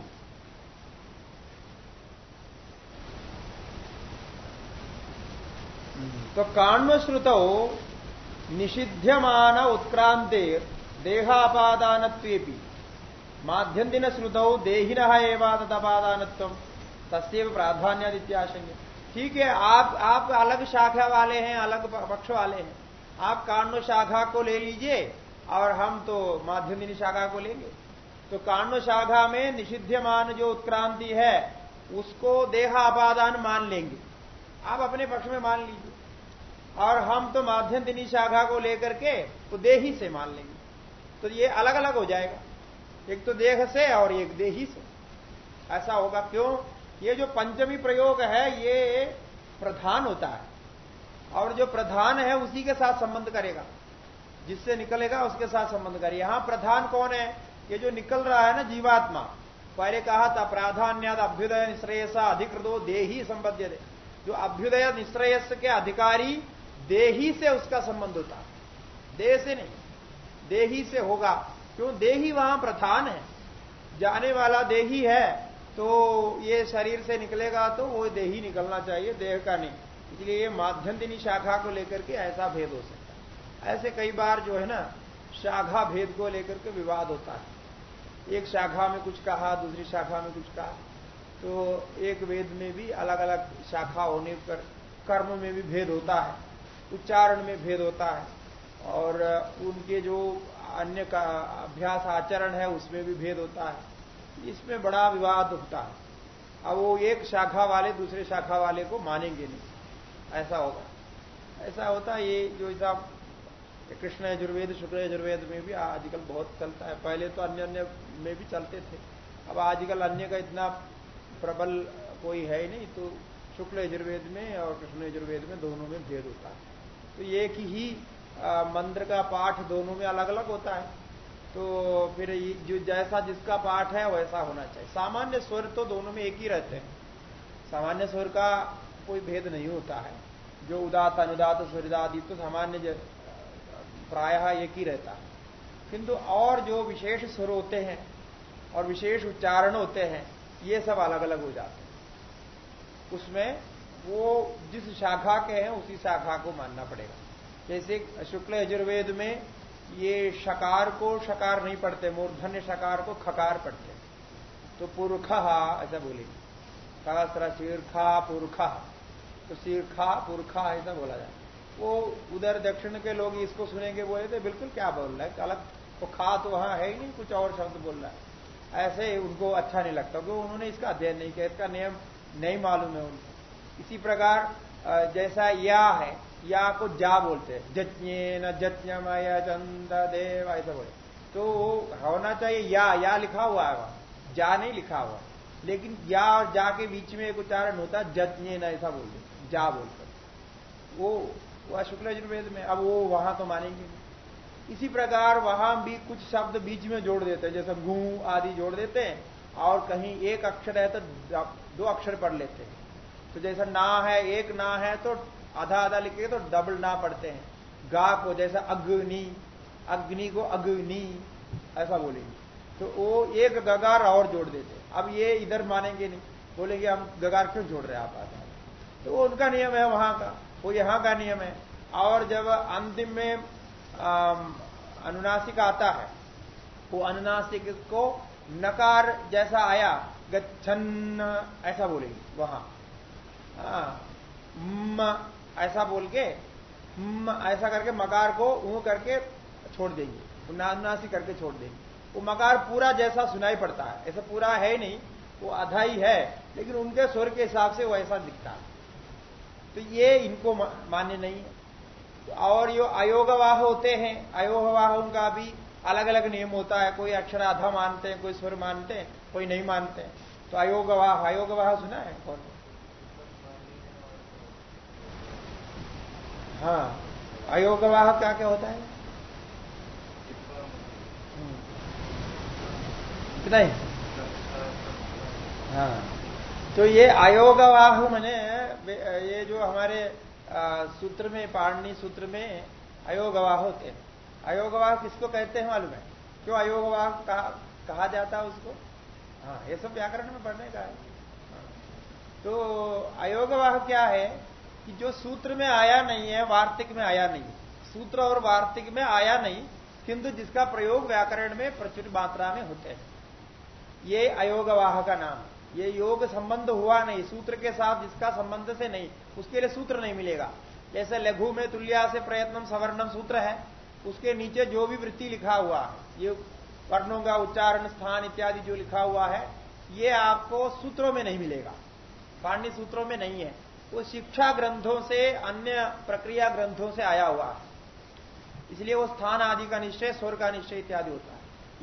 तो काण्व श्रुत निषिध्यमान उत्क्रांति देहापादान दिन श्रुतौ देहिन एवादपादानत्व तस्व प्राधान्यादित्याशंग ठीक है, आप आप अलग शाखा वाले हैं, अलग पक्ष वाले हैं। आप कांडो शाखा को ले लीजिए, और हम तो माध्यम दिन शाखा को लेंगे। तो कांडो शाखा में निषिध्यमान जो उत्क्रांति है, उसको देहापादान मान लेंगे। आप अपने पक्ष में मान लीजिए। और हम तो माध्यम दिनी शाखा को लेकर के तो देही से मान लेंगे। तो ये अलग अलग हो जाएगा। एक तो देह से और एक देही से। ऐसा होगा क्यों? ये जो पंचमी प्रयोग है, ये प्रधान होता है। और जो प्रधान है, उसी के साथ संबंध करेगा। जिससे निकलेगा, उसके साथ संबंध करेगा। यहाँ प्रधान कौन है? ये जो निकल रहा है ना, जीवात्मा। पहले कहा था, प्राधान्याद अभ्युदय निश्रेयसा अधिकृतो देही संबद्ध जो अभ्युदय निश्रेयस के अधिकारी, देही से उसका संबंध होता देह से नहीं। देही से होगा। क्यों? देही वहाँ प्रधान है। जाने वाला देही है तो ये शरीर से निकलेगा तो वो देही निकलना चाहिए, देह का नहीं। इसलिए ये माध्यम दिनी शाखा को लेकर के ऐसा भेद हो सकता है। ऐसे कई बार जो है ना, शाखा भेद को लेकर के विवाद होता है। एक शाखा में कुछ कहा, दूसरी शाखा में कुछ कहा। तो एक वेद में भी अलग अलग शाखा होने पर कर्म में भी भेद होता है। उच्चारण में भेद होता है। और उनके जो अन्य का अभ्यास आचरण है, उसमें भी भेद होता है। इसमें बड़ा विवाद होता है। अब वो एक शाखा वाले दूसरे शाखा वाले को मानेंगे नहीं। ऐसा होगा। ऐसा होता है, ये जो हिसाब कृष्ण यजुर्वेद शुक्ल यजुर्वेद में भी आजकल बहुत चलता है। पहले तो अन्य अन्य में भी चलते थे। अब आजकल अन्य का इतना प्रबल कोई है ही नहीं तो शुक्ल यजुर्वेद में और कृष्ण यजुर्वेद में दोनों में भेद होता है। तो एक ही मंत्र का पाठ दोनों में अलग अलग होता है। तो फिर जो जैसा जिसका पाठ है, वैसा होना चाहिए। सामान्य स्वर तो दोनों में एक ही रहते हैं। सामान्य स्वर का कोई भेद नहीं होता है। जो उदात, अनुदात, स्वरिदादि तो सामान्य प्रायः एक ही रहता है। किंतु और जो विशेष स्वर होते हैं और विशेष उच्चारण होते हैं, ये सब अलग अलग हो जाते हैं। उसमें वो जिस शाखा के हैं, उसी शाखा को मानना पड़ेगा। जैसे शुक्ल यजुर्वेद में ये शकार को शकार नहीं पढ़ते, मूर्धन्य शकार को खकार पढ़ते तो पुरखा, ऐसा बोलेंगे सहस्र शीर्खा पुरखा। तो शीर्खा पुरखा ऐसा बोला जाए वो उधर दक्षिण के लोग इसको सुनेंगे, बोले थे, बिल्कुल क्या बोल रहा है? अलग तो खा तो वहाँ है ही नहीं, कुछ और शब्द बोल रहा है। ऐसे उनको अच्छा नहीं लगता, क्योंकि उन्होंने इसका अध्ययन नहीं किया, इसका नियम नहीं मालूम है उनको। इसी प्रकार जैसा या है या को जा बोलते हैं। जज्ञे न जज्ञमय चंद देव, ऐसा बोले तो होना चाहिए या या लिखा हुआ है वहाँ। जा नहीं लिखा हुआ। लेकिन या और जा के बीच में एक उच्चारण होता जज्ञे न ऐसा बोलते जा बोलकर वो, वह शुक्ल यजुर्वेद में, अब वो वहाँ तो मानेंगे इसी प्रकार वहाँ भी कुछ शब्द बीच में जोड़ देते हैं, जैसे गू आदि जोड़ देते हैं, और कहीं एक अक्षर है तो दो अक्षर पढ़ लेते हैं। तो जैसा ना है, एक ना है तो आधा आधा लिखेंगे तो डबल ना पढ़ते हैं। गा को जैसा अग्नि अग्नि को अग्नि, ऐसा बोलेंगे। तो वो एक गगार और जोड़ देते अब ये इधर मानेंगे नहीं। बोलेंगे, हम गगार क्यों जोड़ रहे हैं आप आधा तो वो उनका नियम है वहाँ का। वो यहाँ का नियम है। और जब अंतिम में अनुनासिक आता है, वो अनुनासिक को नकार जैसा आया गच्छन ऐसा बोलेंगे वहाँ। ऐसा बोल के ऐसा करके मकार को ऊ करके छोड़ देंगे। अनुनासिक करके छोड़ देंगे। वो मकार पूरा जैसा सुनाई पड़ता है। ऐसा पूरा है नहीं। वो आधा ही है, लेकिन उनके स्वर के हिसाब से वो ऐसा दिखता है। तो ये इनको मान्य नहीं है। और जो अयोगवाह होते हैं। अयोगवाहों उनका भी अलग अलग नियम होता है। कोई अक्षर आधा मानते हैं, कोई स्वर मानते हैं, कोई नहीं मानते तो अयोगवाह अयोगवाह सुना है कौन? हाँ। अयोगवाह क्या क्या होता है? कितना ही। हाँ। तो ये अयोगवाह मैंने ये जो हमारे सूत्र में पाणनी सूत्र में अयोगवाह होते हैं। अयोगवाह किसको कहते हैं मालूम है? क्यों अयोगवाह कहा, कहा जाता है उसको? हाँ ये सब व्याकरण में पढ़ने का है। हाँ। तो अयोगवाह क्या है? कि जो सूत्र में आया नहीं है, वार्तिक में आया नहीं। सूत्र और वार्तिक में आया नहीं, किंतु जिसका प्रयोग व्याकरण में प्रचुर मात्रा में होते हैं। ये अयोगवाह का नाम। ये योग संबंध हुआ नहीं, सूत्र के साथ जिसका संबंध से नहीं, उसके लिए सूत्र नहीं मिलेगा। जैसे लघु में तुल्या से प्रयत्नम सवर्णम सूत्र है, उसके नीचे जो भी वृत्ति लिखा हुआ है, ये वर्णों का उच्चारण, स्थान इत्यादि जो लिखा हुआ है, ये आपको सूत्रों में नहीं मिलेगा। पांड्य सूत्रों में नहीं है। वो शिक्षा ग्रंथों से, अन्य प्रक्रिया ग्रंथों से आया हुआ। है इसलिए वो स्थान आदि का निश्चय, स्वर का निश्चय इत्यादि होता है।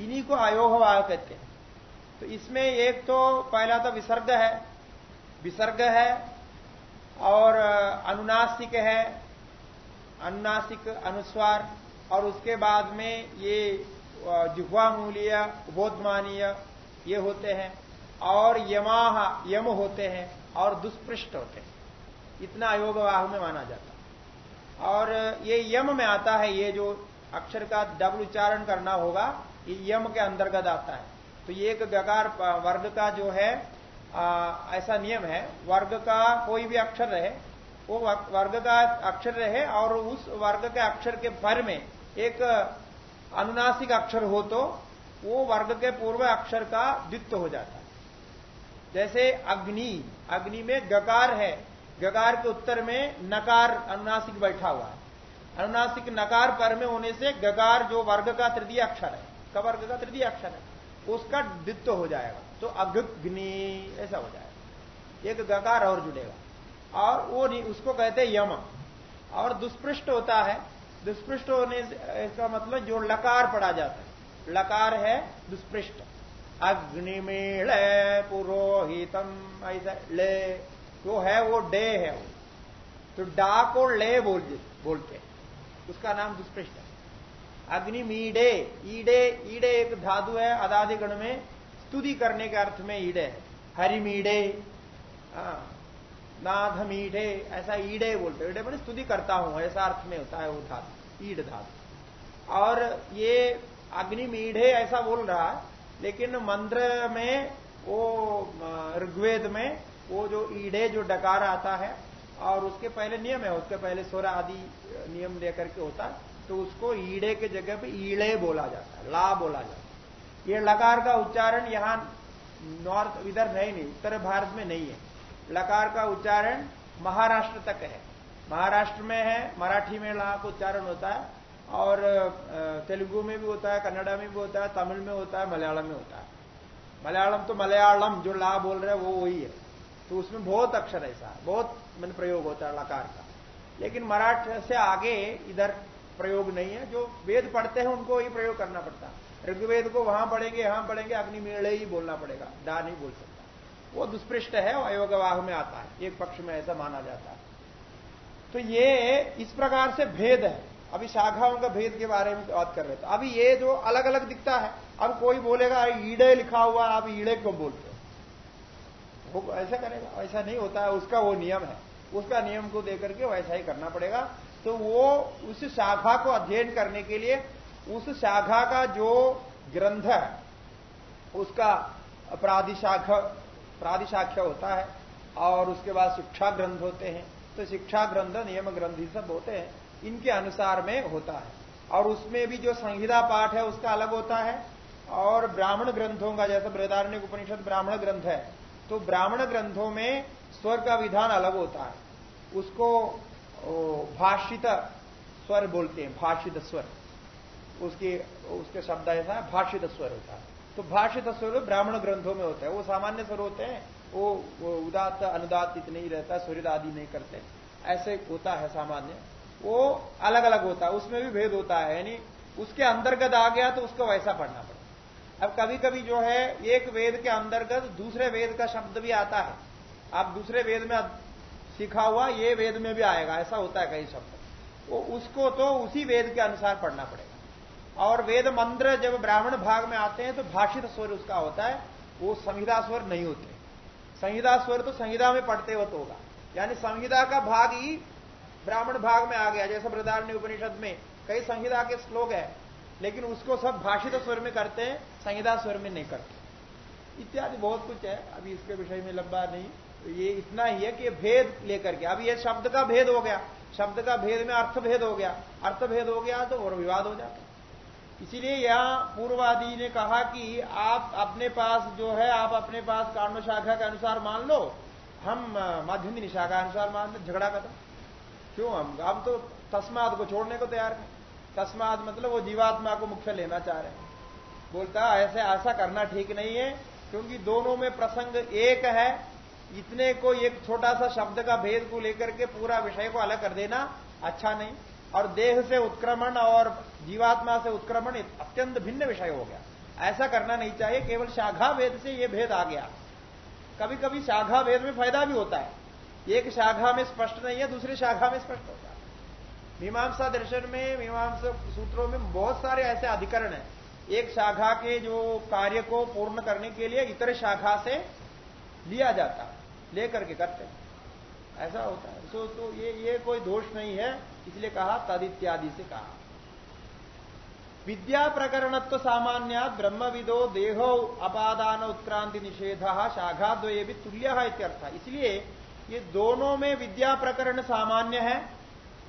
इन्हीं को अयोगवाह कहते हैं। तो इसमें एक तो पहला तो विसर्ग है। विसर्ग है और अनुनासिक है। अनुनासिक, अनुस्वार। और उसके बाद में ये जिह्वा मूल्य बोधमानीय ये होते हैं। और यमाह, यम होते हैं और दुष्पृष्ट होते हैं। इतना अयोग अयोगवाह में माना जाता और ये यम में आता है ये जो अक्षर का डबल उच्चारण करना होगा ये यम के अंतर्गत आता है। तो ये एक गकार वर्ग का जो है आ, ऐसा नियम है वर्ग का कोई भी अक्षर रहे वो वर्ग का अक्षर रहे और उस वर्ग के अक्षर के पर में एक अनुनासिक अक्षर हो तो वो वर्ग के पूर्व अक्षर का द्वित्व हो जाता है। जैसे अग्नि अग्नि में गकार है गकार के उत्तर में नकार अनुनासिक बैठा हुआ है। अनुनासिक नकार पर में होने से गकार जो वर्ग का तृतीय अक्षर है कवर्ग का तृतीय अक्षर है, उसका द्वित्व हो जाएगा। तो अग्नि ऐसा हो जाएगा। एक गकार और जुड़ेगा। और वो नहीं, उसको कहते हैं यम। और दुष्पृष्ट होता है। दुष्पृष्ट होने इसका मतलब जो लकार पड़ा जाता है। लकार है दुष्पृष्ट। अग्निमेण पुरोहितम, ऐसा, ले। जो है वो डे है वो। तो डा को ले बोल बोलते उसका नाम दुष्पृष्ट है। अग्निमीडे ईडे ईडे एक धातु है, अदादि गण में। स्तुति करने के अर्थ में ईडे है। हरिमीडे नाथ मीठे ऐसा ईडे बोलते ईडे मैंने स्तुति करता हूँ, ऐसा अर्थ में होता है वो धातु, ईड धातु। और ये अग्नि मीढ़े ऐसा बोल रहा है, लेकिन मंत्र में, वो, ऋग्वेद में वो जो ईडे, जो डकार आता है, और उसके पहले नियम है, उसके पहले स्वर आदि नियम लेकर के होता है तो उसको ईड़े के जगह पे ईड़े बोला जाता है, ला बोला जाता है। ये लकार का उच्चारण यहाँ नॉर्थ, इधर है नहीं, उत्तर भारत में नहीं है। लकार का उच्चारण महाराष्ट्र तक है। महाराष्ट्र में है, मराठी में ला का उच्चारण होता है, और तेलुगु में भी होता है, कन्नड़ा में भी होता है, तमिल में होता है, मलयालम में होता है। मलयालम तो मलयालम, जो ला बोल रहे हैं, वो वही है। तो उसमें बहुत अक्षर ऐसा। बहुत मन प्रयोग होता है लकार का। लेकिन मराठ से आगे इधर प्रयोग नहीं है। जो वेद पढ़ते हैं, उनको ही प्रयोग करना पड़ता ऋग्वेद को वहाँ पढ़ेंगे, यहाँ पढ़ेंगे अग्निमेड़ ही बोलना पड़ेगा। डा नहीं बोल सकता। वो दुष्पृष्ट है अयोगवाह में आता है। एक पक्ष में ऐसा माना जाता है। तो ये इस प्रकार से भेद है। अभी शाखाओं का भेद के बारे में बात कर रहे थे अभी ये जो अलग अलग दिखता है, अब कोई बोलेगा ईड़े लिखा हुआ आप ईड़े क्यों बोलते हो? वो ऐसा करेगा ऐसा नहीं होता है, उसका वो नियम है। उसका नियम को देकर के वैसा ही करना पड़ेगा। तो वो उस शाखा को अध्ययन करने के लिए, उस शाखा का जो ग्रंथ है, उसका प्रादिशाख, प्रादिशाख्य होता है, और उसके बाद शिक्षा ग्रंथ होते हैं। तो शिक्षा ग्रंथ, नियम ग्रंथ सब होते हैं, इनके अनुसार में होता है। और उसमें भी जो संहिता पाठ है, उसका अलग होता है। और ब्राह्मण ग्रंथों का, जैसा बृदारण्य उपनिषद ब्राह्मण ग्रंथ है तो ब्राह्मण ग्रंथों में स्वर का विधान अलग होता है। उसको भाषित स्वर बोलते हैं भाषित स्वर। उसके उसके शब्द ऐसा है भाषित स्वर होता है। तो भाषित स्वर ब्राह्मण ग्रंथों में होता है। वो सामान्य स्वर होते हैं। वो, वो उदात अनुदात इतने ही रहता है स्वरित आदि नहीं करते। ऐसे होता है सामान्य। वो अलग अलग होता है। उसमें भी भेद होता है यानी उसके अंतर्गत आ गया तो उसको वैसा पढ़ना पड़ता अब कभी कभी जो है, एक वेद के अंतर्गत दूसरे वेद का शब्द भी आता है। आप दूसरे वेद में सीखा हुआ, ये वेद में भी आएगा, ऐसा होता है कई शब्द। वो उसको तो उसी वेद के अनुसार पढ़ना पड़ेगा। और वेद मंत्र जब ब्राह्मण भाग में आते हैं तो भाषित स्वर उसका होता है, वो संहिता स्वर नहीं होते। संहिता स्वर तो संहिता में पढ़ते वक्त होगा। यानी संहिता का भाग ही ब्राह्मण भाग में आ गया। जैसे बृदारण्य उपनिषद में कई संहिता के श्लोक है लेकिन उसको सब भाषित स्वर में करते हैं, संहिता स्वर में नहीं करते। इत्यादि बहुत कुछ है, अभी इसके विषय में लंबा नहीं। तो ये इतना ही है कि भेद लेकर के अब ये शब्द का भेद हो गया। शब्द का भेद में अर्थ भेद हो गया। अर्थ भेद हो गया तो और विवाद हो जाता इसीलिए यहाँ पूर्वादि ने कहा कि आप अपने पास जो है, आप अपने पास कांड शाखा के अनुसार मान लो। हम माध्यमिक शाखा अनुसार मान लो, झगड़ा खत्म क्यों? हम अब तो तस्माद को छोड़ने को तैयार है। तस्माद मतलब वो जीवात्मा को मुख्य लेना चाह रहे हैं। बोलता, ऐसे, ऐसा करना ठीक नहीं है, क्योंकि दोनों में प्रसंग एक है। इतने को एक छोटा सा शब्द का भेद को लेकर के पूरा विषय को अलग कर देना अच्छा नहीं। और देह से उत्क्रमण और जीवात्मा से उत्क्रमण अत्यंत भिन्न विषय हो गया। ऐसा करना नहीं चाहिए, केवल शाखा भेद से यह भेद आ गया। कभी कभी शाखा भेद में फ़ायदा भी होता है। एक शाखा में स्पष्ट नहीं है, दूसरी शाखा में स्पष्ट होता है। मीमांसा दर्शन में, मीमांसा सूत्रों में बहुत सारे ऐसे अधिकरण हैं। एक शाखा के जो कार्य को पूर्ण करने के लिए इतर शाखा से लिया जाता, लेकर के करते। ऐसा होता है। सो तो ये ये कोई दोष नहीं है, इसलिए कहा तद इत्यादि से कहा। विद्या प्रकरणत्व सामान्य ब्रह्म विदो देहो अपादान उत्क्रांति निषेध शाखाद्वय भी तुल्य इत्यर्थ। इसलिए ये दोनों में विद्या प्रकरण सामान्य है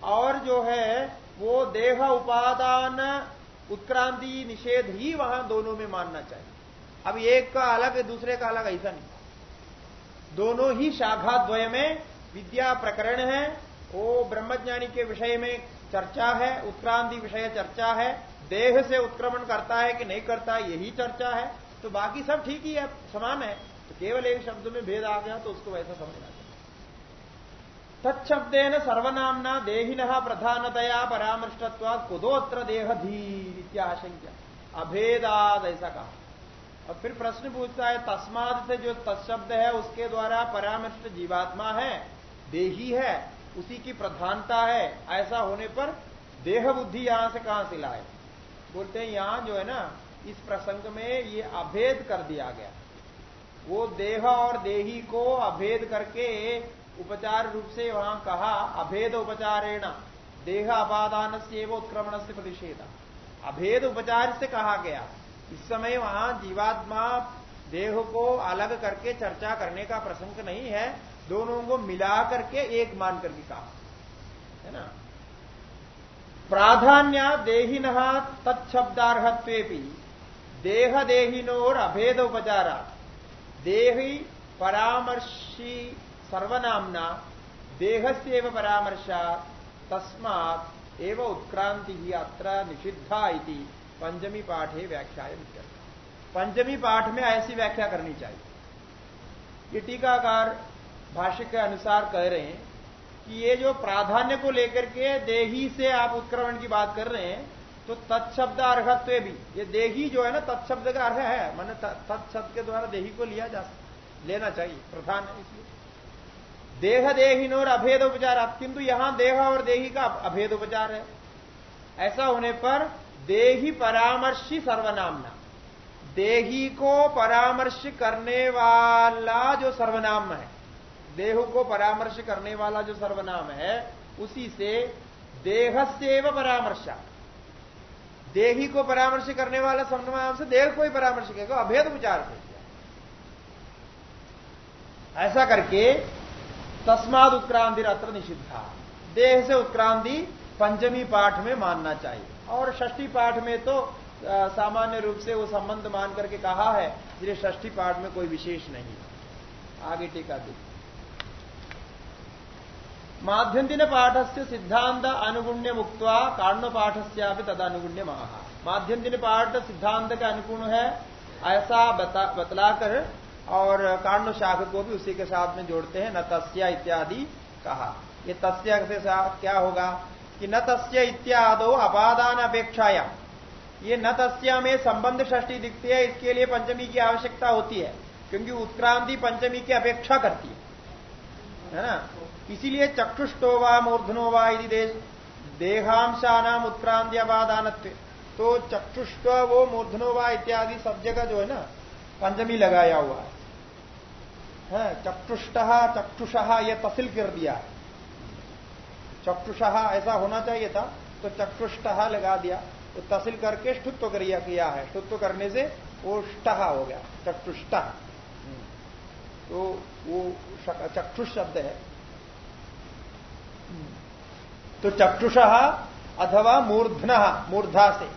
और जो है, वो देह उपादान उत्क्रांति निषेध ही वहाँ दोनों में मानना चाहिए। अब एक का अलग, दूसरे का अलग ऐसा नहीं। दोनों ही शाखा द्वय में विद्या प्रकरण है, वो ब्रह्मज्ञानी के विषय में चर्चा है, उत्क्रांति विषय चर्चा है, देह से उत्क्रमण करता है कि नहीं करता, यही चर्चा है। तो बाकी सब ठीक ही है, समान है। तो केवल एक शब्द में भेद आ गया तो उसको वैसा समझना तत्शब्देन सर्वनामना देहिन प्रधानतया परामृष्टत्वा कुदोत्र देह धीर इत्याशंका अभेदाद ऐसा कहा। और फिर प्रश्न पूछता है तस्माद से जो तत्शब्द है, उसके द्वारा परामृष्ट जीवात्मा है, देही है, उसी की प्रधानता है, ऐसा होने पर देह बुद्धि यहाँ से कहाँ से लाए? बोलते हैं, यहाँ जो है ना, इस प्रसंग में ये अभेद कर दिया गया। वो देह और देही को अभेद करके उपचार रूप से वहाँ कहा, अभेद उपचारेण, देह अपादान से उत्क्रमण से प्रतिषेध। अभेद उपचार से कहा गया, इस समय वहाँ जीवात्मा देह को अलग करके चर्चा करने का प्रसंग नहीं है, दोनों को मिला करके एक मान करके कहा। है ना? प्राधान्य देहिन तत्शब्दार्हत्वे देह देहिनोर अभेद उपचारा देही परामर्शी सर्वनामना देहस्यव परामर्शा, तस्मात् एव उत्क्रांति ही अत्र निषिद्धा इति पंचमी पाठ है व्याख्या पंचमी पाठ में ऐसी व्याख्या करनी चाहिए। ये टीकाकार भाष्य के अनुसार कह रहे हैं कि ये जो प्राधान्य को लेकर के देही से आप उत्क्रमण की बात कर रहे हैं तो तत्शब्द अर्हत्व भी, ये देही जो है ना, तत्शब्द का अर्ह है, मैंने तत्शब्द के द्वारा देही को लिया जा, लेना चाहिए, प्रधान इसलिए। देह देहीन और अभेद उपचार किंतु यहाँ देह और देही का अभेद उपचार है। ऐसा होने पर देही परामर्शी सर्वनामना। देही को परामर्श करने वाला जो सर्वनाम है, देह को परामर्श करने वाला जो सर्वनाम है, उसी से देह से परामर्शा। देही को परामर्श करने वाला सर्वनाम से देह को ही परामर्श करेगा अभेद विचार से। ऐसा करके तस्माद उत्क्रांति अत्र निषिद्धा। देह से उत्क्रांति पंचमी पाठ में मानना चाहिए। और षष्ठी पाठ में तो सामान्य रूप से वो संबंध मान करके कहा है, इसलिए षष्ठी पाठ में कोई विशेष नहीं आगे टीका दी माध्यन्तिन पाठ से सिद्धांत अनुगुण्य मुक्त काण्य पाठ से तदनुगुण्य महा। माध्यन्तिन पाठ सिद्धांत का अनुगुण है, ऐसा बता बतलाकर और काण्ड शाख को भी उसी के साथ में जोड़ते हैं, न तस्या इत्यादि कहा। ये तस्या से क्या होगा कि न तस्य इत्यादो अपादान अपेक्षाया। ये न तस्या में संबंध षष्टि दिखती है, इसके लिए पंचमी की आवश्यकता होती है, क्योंकि उत्क्रांति पंचमी की अपेक्षा करती है। है ना? इसीलिए चक्षुष्टो चक्षुष्टोवा मूर्धनोवा यदि देश देहांशानाम उत्क्रांति अपादान तो चक्षुष्ट, वो मूर्धनोवा इत्यादि सब जगह जो है ना, पंचमी लगाया हुआ है। चक्षुष्ट, चक्षुष, ये तसिल कर दिया। चक्षुष ऐसा होना चाहिए था तो चक्षुष्ट लगा दिया। तो तसिल करके ष्ठुत्व क्रिया किया है? ष्ठुत्व करने से वो ष्ट हो गया, चक्षुष्ट। तो वो चक्षुष शब्द है। तो चक्षुष अथवा मूर्धन, मूर्धा से।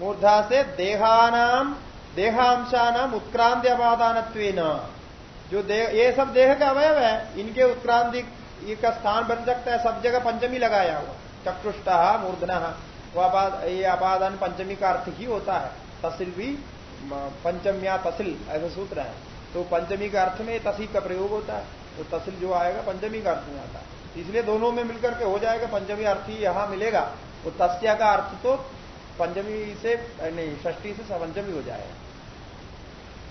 मूर्धा से देहानाम देहांशानाम उत्क्रांति अपादान जो देह, ये सब देह का अवयव है, इनके उत्क्रांति का स्थान बन सकता है, सब जगह पंचमी लगाया हुआ। चक्षुष्ट मूर्धन ये अपादान पंचमी का अर्थ ही होता है। तसिल भी पंचम या तहसील ऐसा सूत्र है। तो पंचमी का अर्थ में तसी का प्रयोग होता है। तो तसिल जो आएगा, पंचमी का अर्थ में आता है। इसलिए दोनों में मिलकर के हो जाएगा, पंचमी अर्थ ही यहाँ मिलेगा। तो तस्या का अर्थ तो पंचमी से, नहीं षष्टी से पंचमी हो जाएगा।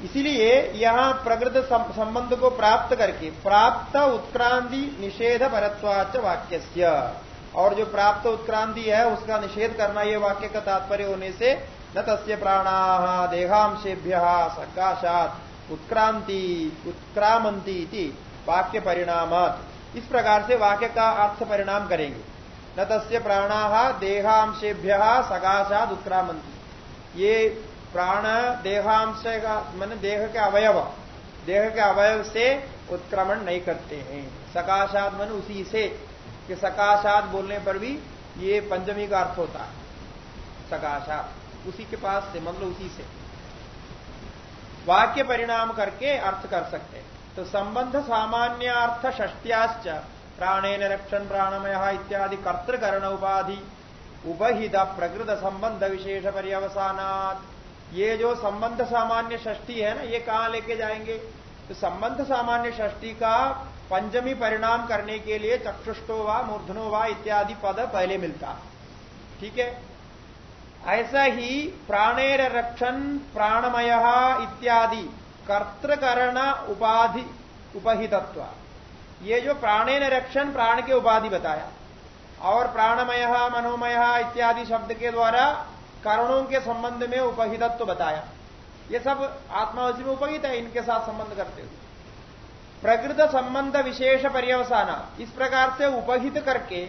इसीलिए यहाँ प्रकृत संबंध को प्राप्त करके प्राप्त उत्क्रांति निषेध परत्वाच वाक्य और जो प्राप्त उत्क्रांति है, उसका निषेध करना यह वाक्य का तात्पर्य होने से न तस्य प्राणा देहांशेभ्य सकाशात उत्क्रांति उत्क्रामंती वाक्य परिणाम इस प्रकार से वाक्य का अर्थ परिणाम करेंगे। न तस्य प्राणा देहांशेभ्य सकाशात उत्क्रामंती ये प्राण देहांश का, मान देह के अवयव, देह के अवयव से उत्क्रमण नहीं करते हैं। सकाशात मन उसी से, कि सकाशात बोलने पर भी ये पंचमी का अर्थ होता है। सकाशात, उसी के पास से मतलब उसी से। वाक्य परिणाम करके अर्थ कर सकते हैं। तो संबंध सामान्य अर्थ षष्ट्याश्च, प्राणेन रक्षण प्राणमय इत्यादि कर्तृकरण उपाधि उपहित प्रकृत संबंध विशेष पर्यवसानात्। ये जो संबंध सामान्य षष्ठी है ना, ये कहाँ लेके जाएँगे? तो संबंध सामान्य षष्ठी का पंचमी परिणाम करने के लिए चक्षुष्टो व, मूर्धनो व इत्यादि पद पहले मिलता। ठीक है? ऐसा ही प्राणेर रक्षण प्राणमय इत्यादि, कर्तकरण उपाधि, उपहितत्व। ये जो प्राणेन रक्षण प्राण के उपाधि बताया। और प्राणमय, मनोमय इत्यादि शब्द के द्वारा कारणों के संबंध में उपहितत्व बताया। ये सब आत्मावसी में उपहित है, इनके साथ संबंध करते हुए। प्रकृत संबंध विशेष पर्यवसाना, इस प्रकार से उपहित करके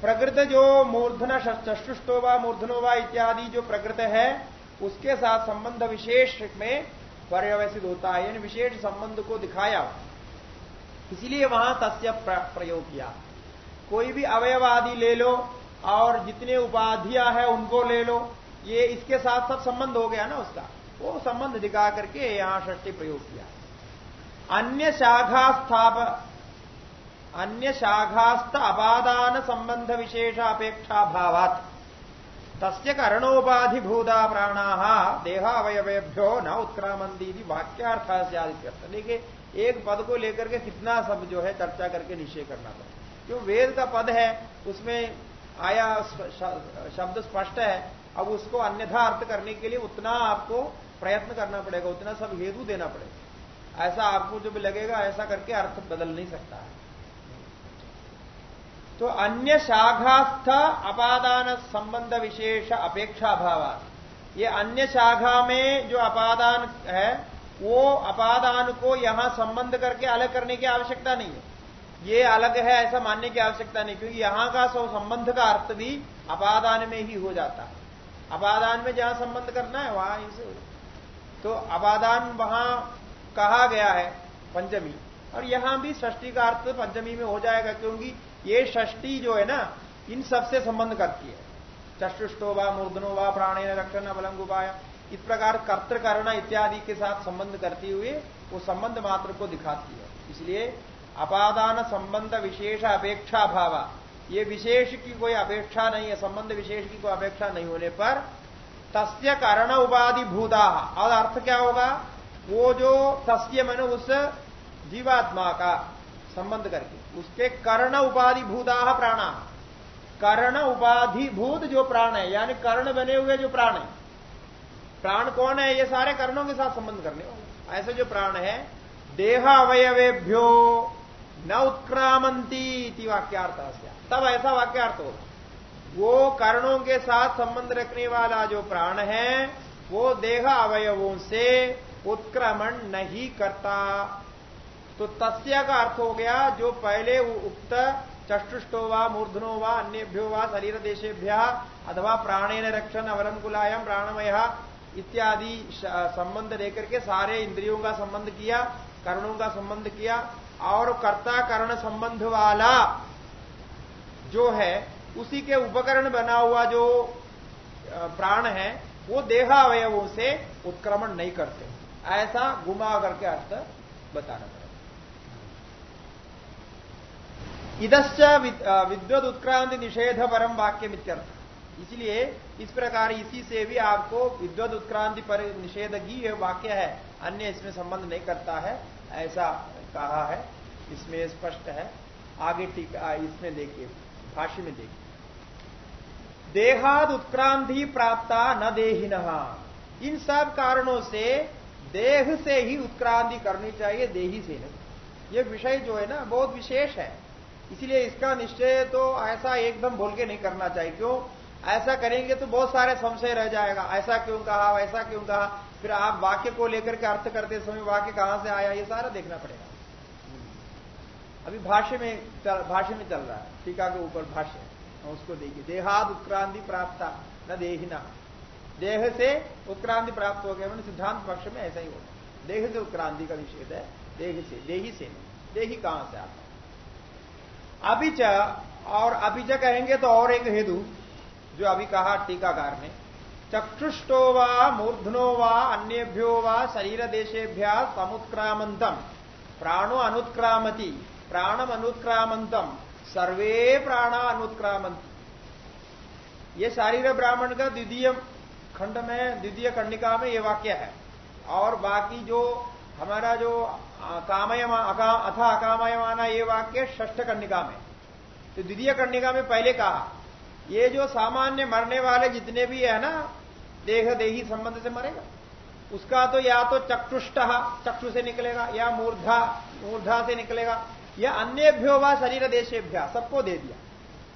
प्रकृत जो मूर्धन चष्टुष्टो व, मूर्धनो व इत्यादि जो प्रकृत है, उसके साथ संबंध विशेष में पर्यवसित होता है। यानी विशेष संबंध को दिखाया। इसलिए वहाँ तस्य प्रयोग किया। कोई भी अवयवादि ले लो, और जितने उपाधियाँ हैं उनको ले लो। ये इसके साथ सब संबंध हो गया ना उसका। वो संबंध दिखा करके यहाँ षष्टि प्रयोग किया। अन्य शाखा स्थाप अन्य शाखास्त अपादान संबंध विशेष अपेक्षा भावात। तस्य करणोपाधिभूता प्राणा देहावयवेभ्यो न उत्क्रामंदी वाक्यार्थ से देखिए, एक पद को लेकर के कितना सब जो है चर्चा करके निश्चय करना पड़ेगा क्यों वेद का पद है, उसमें आया शब्द स्पष्ट है अब उसको अन्यथा अर्थ करने के लिए उतना आपको प्रयत्न करना पड़ेगा, उतना सब हेतु देना पड़ेगा। ऐसा आपको जो भी लगेगा, ऐसा करके अर्थ बदल नहीं सकता। है तो अन्य शाखास्थ अपादान संबंध विशेष अपेक्षा भाव ये अन्य शाखा में जो अपादान है, वो अपादान को यहाँ संबंध करके अलग करने की आवश्यकता नहीं है। ये अलग है ऐसा मानने की आवश्यकता नहीं, क्योंकि यहाँ का संबंध का अर्थ भी अपादान में ही हो जाता है। अपादान में जहाँ संबंध करना है, वहाँ इसे तो अपादान वहाँ कहा गया है, पंचमी। और यहाँ भी षष्टी का अर्थ पंचमी में हो जाएगा, क्योंकि ये षष्टी जो है ना, इन सबसे संबंध करती है। चष्टुष्टो वा मूर्धनो वा प्राणे रक्षण बलंग उपाय। इस प्रकार कर्तकरण इत्यादि के साथ संबंध करते हुए वो संबंध मात्र को दिखाती है। इसलिए अपादान संबंध विशेष अपेक्षा भाव। ये विशेष की कोई अपेक्षा नहीं है, संबंध विशेष की कोई अपेक्षा नहीं होने पर तस्य कारण उपाधि भूता। और अर्थ क्या होगा? वो जो तस्य मन उस जीवात्मा का संबंध करके, उसके कर्ण उपाधि भूता प्राणा। कर्ण उपाधि भूत जो प्राण है, यानी कर्ण बने हुए जो प्राण है। प्राण कौन है? ये सारे कर्णों के साथ संबंध करने ऐसे जो प्राण है देह अवयवेभ्यो न उत्क्रामंती वाक्यार्थ तब ऐसा वाक्य अर्थ होगा। वो कर्णों के साथ संबंध रखने वाला जो प्राण है, वो देह अवयवों से उत्क्रमण नहीं करता। तो तस्य का अर्थ हो गया, जो पहले उक्त चष्टुष्टो व, मूर्धनो व, अन्यभ्यो व शरीर देशेभ्य अथवा प्राणेन रक्षण अवलंकुलायाम प्राणमय इत्यादि संबंध लेकर के सारे इंद्रियों का संबंध किया, कर्णों का संबंध किया, और कर्ता कर्ण संबंध वाला जो है, उसी के उपकरण बना हुआ जो प्राण है, वो देहावयवों से उत्क्रमण नहीं करते। ऐसा घुमा करके अर्थ बताना पड़ेगा। इदश्च विद्वत उत्क्रांति निषेध परम वाक्य मित्यर्थ इसलिए इस प्रकार इसी से भी आपको विद्वत उत्क्रांति पर निषेध की यह वाक्य है, अन्य इसमें संबंध नहीं करता है, ऐसा कहा है, इसमें स्पष्ट है। आगे टीका इसमें देखिए। भाष्य में देखिए। देहाद उत्क्रांति प्राप्ता न देहिन। इन सब कारणों से देह से ही उत्क्रांति करनी चाहिए, देही से नहीं। ये विषय जो है ना, बहुत विशेष है। इसलिए इसका निश्चय तो ऐसा एकदम बोल के नहीं करना चाहिए। क्यों? ऐसा करेंगे तो बहुत सारे संशय रह जाएगा। ऐसा क्यों कहा, वैसा क्यों कहा? फिर आप वाक्य को लेकर के अर्थ करते समय वाक्य कहाँ से आया, ये सारा देखना पड़ेगा। अभी भाष्य में भाष्य में चल रहा है। टीका के ऊपर भाष्य उसको देखिए। देहाद उत्क्रांति प्राप्त न देहिना देह से उत्क्रांति प्राप्त हो गया, मैंने सिद्धांत पक्ष में ऐसा ही होगा देह से उत्क्रांति का निषेध है, देह से, देही से नहीं। देही कहाँ से आता अभिच और अभिच कहेंगे तो और एक हेतु, जो अभी कहा टीकाकार ने। चक्षुष्टो व, मूर्धनो व, अन्यभ्यो व शरीर देशेभ्य समुत्क्रामंतम प्राणो अनुत्क्रामती। प्राणम अनुत्क्रामंतम सर्वे प्राणा अनुत्क्रामंत ये शारीर ब्राह्मण का द्वितीय खंड में, द्वितीय खंडिका में ये वाक्य है। और बाकी जो हमारा जो कामय अथा अकामयमाना ये वाक्य ष्ठ कंडिका में। तो द्वितीय कंडिका में पहले कहा, ये जो सामान्य मरने वाले जितने भी है ना, देह देही संबंध से मरेगा। उसका तो या तो चक्षुष्ट, चक्षु से निकलेगा, या मूर्धा मूर्धा से निकलेगा। या अन्य भ्यो व शरीर देशेभ्या सबको दे दिया।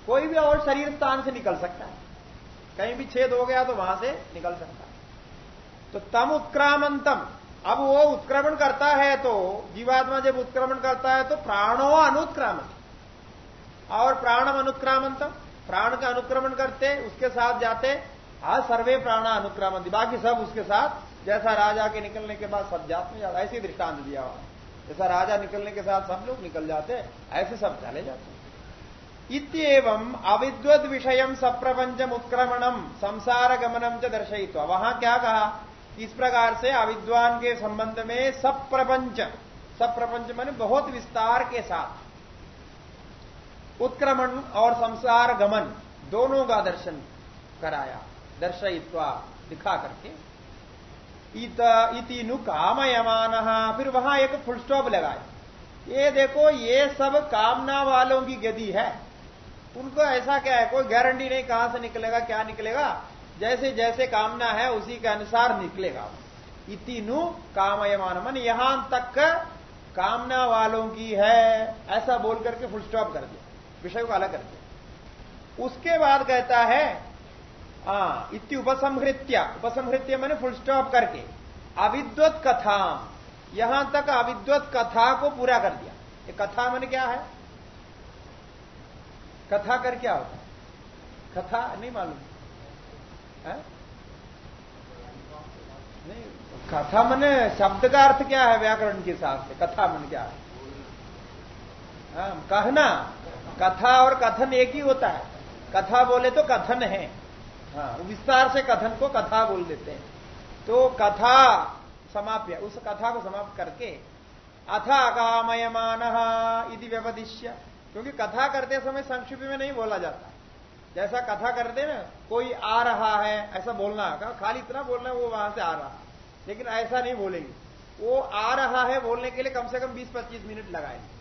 कोई भी और शरीर स्थान से निकल सकता है। कहीं भी छेद हो गया तो वहाँ से निकल सकता है। तो तम उत्क्रामंतम। अब वो उत्क्रमण करता है तो जीवात्मा जब उत्क्रमण करता है तो प्राणो अनुत्क्रामन और प्राणम अनुक्रामंत प्राण का अनुक्रमण करते, उसके साथ जाते आज सर्वे प्राणा अनुक्रामंत। बाकी सब उसके साथ, जैसा राजा के निकलने के बाद सब जात में जाता ऐसे दृष्टांत दिया हुआ जैसा राजा निकलने के साथ सब लोग निकल जाते, ऐसे सब चले जाते। इतम अविद्वत विषय सप्रपंचम उत्क्रमणम संसार गमनम च दर्शित वहाँ क्या कहा? इस प्रकार से अविद्वान के संबंध में सप्रपंच सप्रपंच मैंने बहुत विस्तार के साथ। उत्क्रमण और संसार गमन, दोनों का दर्शन कराया, दर्शयित्वा, दिखा करके। इत नु कामयमान। फिर वहाँ एक फुल स्टॉप लगाए। ये देखो, ये सब कामना वालों की गति है। उनको ऐसा क्या है? कोई गारंटी नहीं कहाँ से निकलेगा, क्या निकलेगा? जैसे जैसे कामना है, उसी के अनुसार निकलेगा। इति नु कामयमान। मन यहाँ तक कामना वालों की है। ऐसा बोल करके फुल स्टॉप कर दिया। विषय को अलग कर दिया। उसके बाद कहता है इति उपसंहृत्या। उपसंहृत्य मैंने फुल स्टॉप करके। अविद्वत कथा यहाँ तक अविद्वत कथा को पूरा कर दिया। ये कथा मैंने क्या है? कथा कर क्या होता कथा नहीं मालूम। नहीं कथा मैंने शब्द का अर्थ क्या है व्याकरण के हिसाब से? कथा मन क्या है? हाँ, कहना। कथा और कथन एक ही होता है। कथा बोले तो कथन है। हाँ विस्तार से कथन को कथा बोल देते हैं। तो कथा समाप्य, उस कथा को समाप्त करके अथा कामयमान इति व्यपदिश्य क्योंकि कथा करते समय संक्षिप्त में नहीं बोला जाता। जैसा कथा करते ना, कोई आ रहा है, ऐसा बोलना खाली इतना बोलना है, वो वहाँ से आ रहा लेकिन ऐसा नहीं बोलेंगे। वो आ रहा है बोलने के लिए कम से कम 20-25 मिनट लगाएँगे।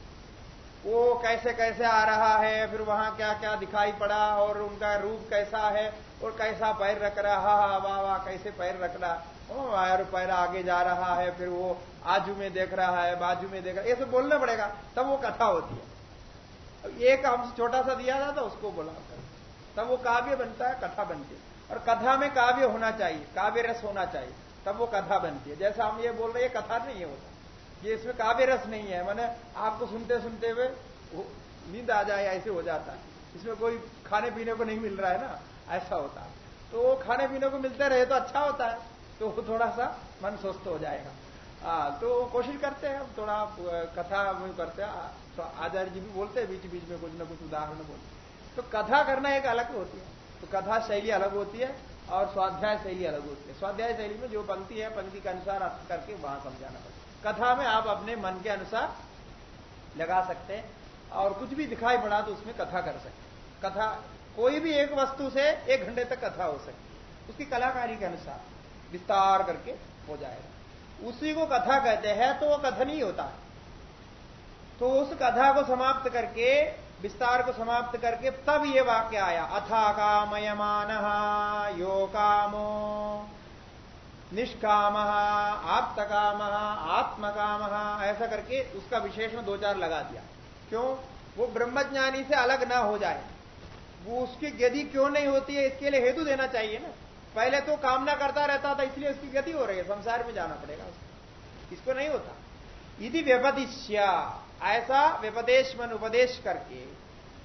वो कैसे कैसे आ रहा है, फिर वहाँ क्या क्या दिखाई पड़ा और उनका रूप कैसा है और कैसा पैर रख रहा है वाह वाह, कैसे पैर रख रहा। और पैर आगे जा रहा है, फिर वो आजू में देख रहा है, बाजू में देख रहा है। ये सब बोलना पड़ेगा, तब वो कथा होती है। एक हम छोटा सा दिया था तो उसको बोला तब वो काव्य बनता है, कथा बनती है। और कथा में काव्य होना चाहिए, काव्य रस होना चाहिए, तब वो कथा बनती है। जैसा हम ये बोल रहे हैं कथा नहीं है होता। ये इसमें काव्य रस नहीं है मैंने आपको सुनते सुनते हुए नींद आ जाए ऐसे हो जाता है। इसमें कोई खाने पीने को नहीं मिल रहा है ना ऐसा होता है। तो वो खाने पीने को मिलते रहे तो अच्छा होता है तो वो थोड़ा सा मन स्वस्थ हो जाएगा। आ, तो कोशिश करते हैं थोड़ा कथा करते हैं तो आचार्य जी भी बोलते हैं बीच बीच में कुछ ना कुछ उदाहरण बोलते तो कथा करना एक अलग होती है। तो कथा शैली अलग होती है और स्वाध्याय शैली अलग होती है। स्वाध्याय शैली में जो पंक्ति है पंक्ति के अनुसार अर्थ करके वहाँ समझाना पड़ता है। कथा में आप अपने मन के अनुसार लगा सकते हैं और कुछ भी दिखाई पड़ा तो उसमें कथा कर सकते कथा, कोई भी एक वस्तु से एक घंटे तक कथा हो सकती उसकी कलाकारी के अनुसार विस्तार करके हो जाएगा। उसी को कथा कहते हैं तो वो कथन ही होता है। तो उस कथा को समाप्त करके, विस्तार को समाप्त करके तब ये वाक्य आया। अथा कामयमान यो कामो। निष्काम आत्मकाम आत्मकाम, ऐसा करके उसका विशेषण दो चार लगा दिया। क्यों? वो ब्रह्मज्ञानी से अलग ना हो जाए। वो उसकी गति क्यों नहीं होती है, इसके लिए हेतु देना चाहिए ना। पहले तो कामना करता रहता था, इसलिए उसकी गति हो रही है, संसार में जाना पड़ेगा उसको। इसको नहीं होता। यदि व्यपदिश्या, ऐसा व्यपदेश मन उपदेश करके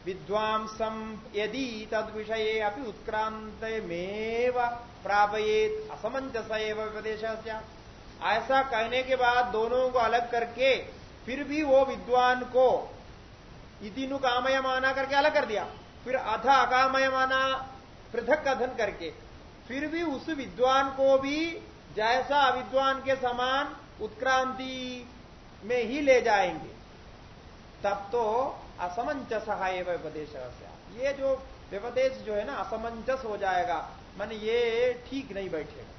विद्वांसम यदि तद विषय अभी उत्क्रांत में प्रापयेत असमंजस एवं उपदेश ऐसा कहने के बाद दोनों को अलग करके फिर भी वो विद्वान को इतिनु कामय माना करके अलग कर दिया। फिर अथ अकामय माना पृथक कथन करके फिर भी उस विद्वान को भी जैसा अविद्वान के समान उत्क्रांति में ही ले जाएँगे। तब तो असमंजस एवं ये जो व्यपदेश जो है ना, असमंजस हो जाएगा, मन ये ठीक नहीं बैठेगा।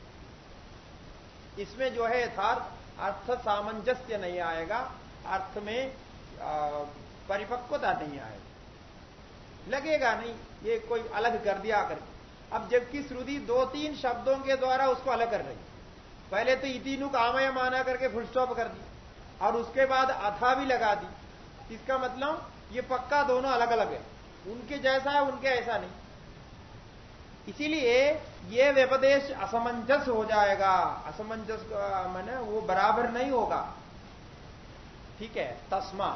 इसमें जो है यथार्थ अर्थ सामंजस्य नहीं आएगा, अर्थ में परिपक्वता नहीं आएगी। लगेगा नहीं, ये कोई अलग कर दिया कर अब जबकि श्रुति दो तीन शब्दों के द्वारा उसको अलग कर रही पहले तो इतीनु कामय माना करके फुल स्टॉप कर दी, और उसके बाद अथा भी लगा दी। इसका मतलब ये पक्का दोनों अलग अलग है। उनके जैसा है, उनके ऐसा नहीं। इसीलिए ये व्यपदेश असमंजस हो जाएगा। असमंजस मैंने वो बराबर नहीं होगा। ठीक है तस्मा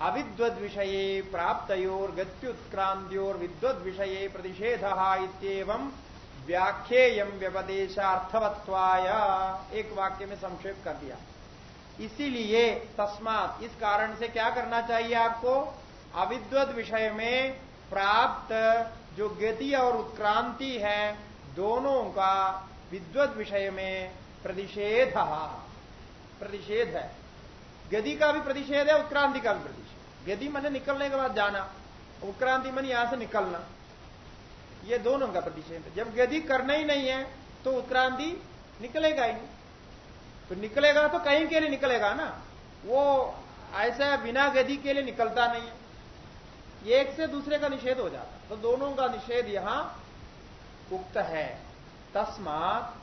अविद्वद विषय प्राप्तोर गत्युत्क्रांतियोर विद्वद विषय प्रतिषेध इतम व्याख्येयम व्यपदेशार्थवत्वाय एक वाक्य में संक्षेप कर दिया। इसीलिए तस्मात, इस कारण से क्या करना चाहिए आपको? अविद्वत विषय में प्राप्त जो गति और उत्क्रांति है, दोनों का विद्वत विषय में प्रतिषेध प्रतिषेध है। गति का भी प्रतिषेध है, उत्क्रांति का भी प्रतिषेध गति मैंने निकलने के बाद जाना, उत्क्रांति मन यहाँ से निकलना। ये दोनों का प्रतिषेध जब गति करना ही नहीं है तो उत्क्रांति निकलेगा ही नहीं। तो निकलेगा तो कहीं के लिए निकलेगा ना? वो ऐसा बिना गति के लिए निकलता नहीं है। एक से दूसरे का निषेध हो जाता तो दोनों का निषेध यहाँ उक्त है। तस्मात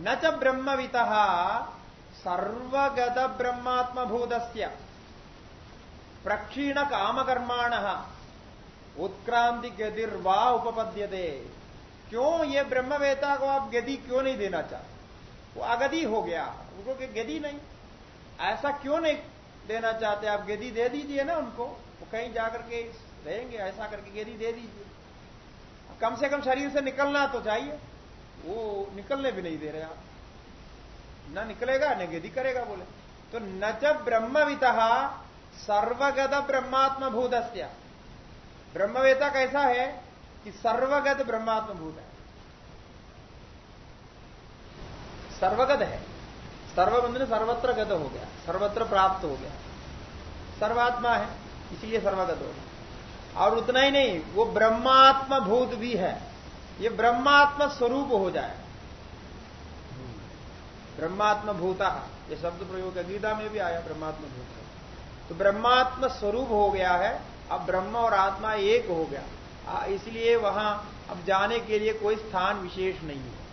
न च ब्रह्मवित सर्वगत ब्रह्मात्म भूत प्रक्षीण कामकर्माण उत्क्रांति गतिर्वा उपपद्यते। क्यों? ये ब्रह्मवेता को आप गति क्यों नहीं देना चाहते? वो अगति हो गया। उनको गति नहीं। ऐसा क्यों नहीं देना चाहते? आप गति दे दीजिए ना उनको। वो कहीं जाकर के रहेंगे, ऐसा करके गति दे दीजिए। कम से कम शरीर से निकलना तो चाहिए। वो निकलने भी नहीं दे रहे आप। न निकलेगा, न गति करेगा बोले। तो न च ब्रह्मवित सर्वगत ब्रह्मात्म भूत ब्रह्मवेता कैसा है कि सर्वगत ब्रह्मात्म भूत है? सर्वगत है। सर्वबंधन सर्वत्र गत हो गया, सर्वत्र प्राप्त हो गया। सर्वात्मा है, इसलिए सर्वगत हो गया। और उतना ही नहीं, वो ब्रह्मात्म भूत भी है। ये ब्रह्मात्म स्वरूप हो जाए। ब्रह्मात्म भूता, ये शब्द प्रयोग है गीता में भी आया, ब्रह्मात्म भूत तो ब्रह्मात्म स्वरूप हो गया है, अब ब्रह्म और आत्मा एक हो गया। इसलिए वहाँ अब जाने के लिए कोई स्थान विशेष नहीं है।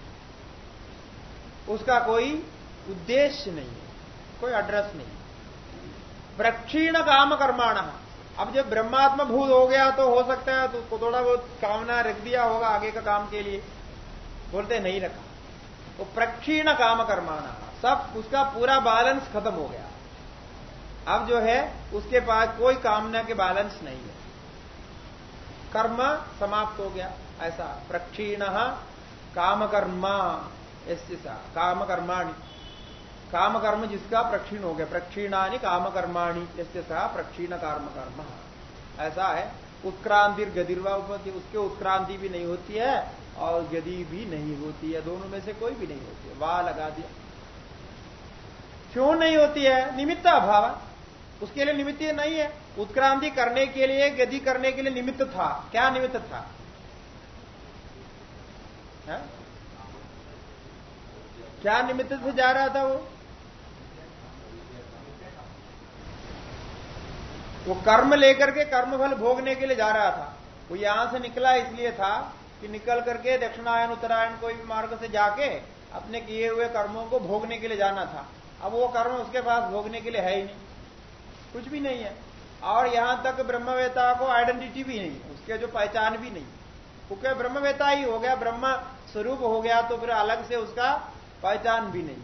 उसका कोई उद्देश्य नहीं है, कोई एड्रेस नहीं प्रक्षीण काम कर्माण। अब जब ब्रह्मात्म भूत हो गया तो हो सकता है तो थोड़ा बहुत कामना रख दिया होगा आगे का काम के लिए। बोलते नहीं रखा। तो प्रक्षीण काम कर्माणा। सब उसका पूरा बैलेंस खत्म हो गया। अब जो है, उसके पास कोई कामना के बैलेंस नहीं है। कर्म समाप्त हो गया। ऐसा। प्रक्षीण काम कर्मा। काम कर्माणी काम कर्म जिसका प्रक्षीण हो गया। प्रक्षीणानी काम कर्माणी ऐसे सा प्रक्षीण कर्म कर्म ऐसा है। उत्क्रांति गदिर्वा उपति उसके उत्क्रांति भी नहीं होती है और गति भी नहीं होती है। दोनों में से कोई भी नहीं होती है। वाह लगा दिया। क्यों नहीं होती है? निमित्त अभाव। उसके लिए निमित्त नहीं है। उत्क्रांति करने के लिए गति करने के लिए निमित्त था। क्या निमित्त था? है? क्या निमित्त से जा रहा था वो। वो कर्म लेकर के कर्मफल भोगने के लिए जा रहा था। वो यहाँ से निकला इसलिए था कि निकल करके दक्षिणायन, उत्तरायण कोई भी मार्ग से जाके अपने किए हुए कर्मों को भोगने के लिए जाना था। अब वो कर्म उसके पास भोगने के लिए है ही नहीं। कुछ भी नहीं है। और यहाँ तक ब्रह्मवेता को आइडेंटिटी भी नहीं, उसके जो पहचान भी नहीं। क्योंकि ब्रह्मवेता ही हो गया, ब्रह्म स्वरूप हो गया तो फिर अलग से उसका पहचान भी नहीं।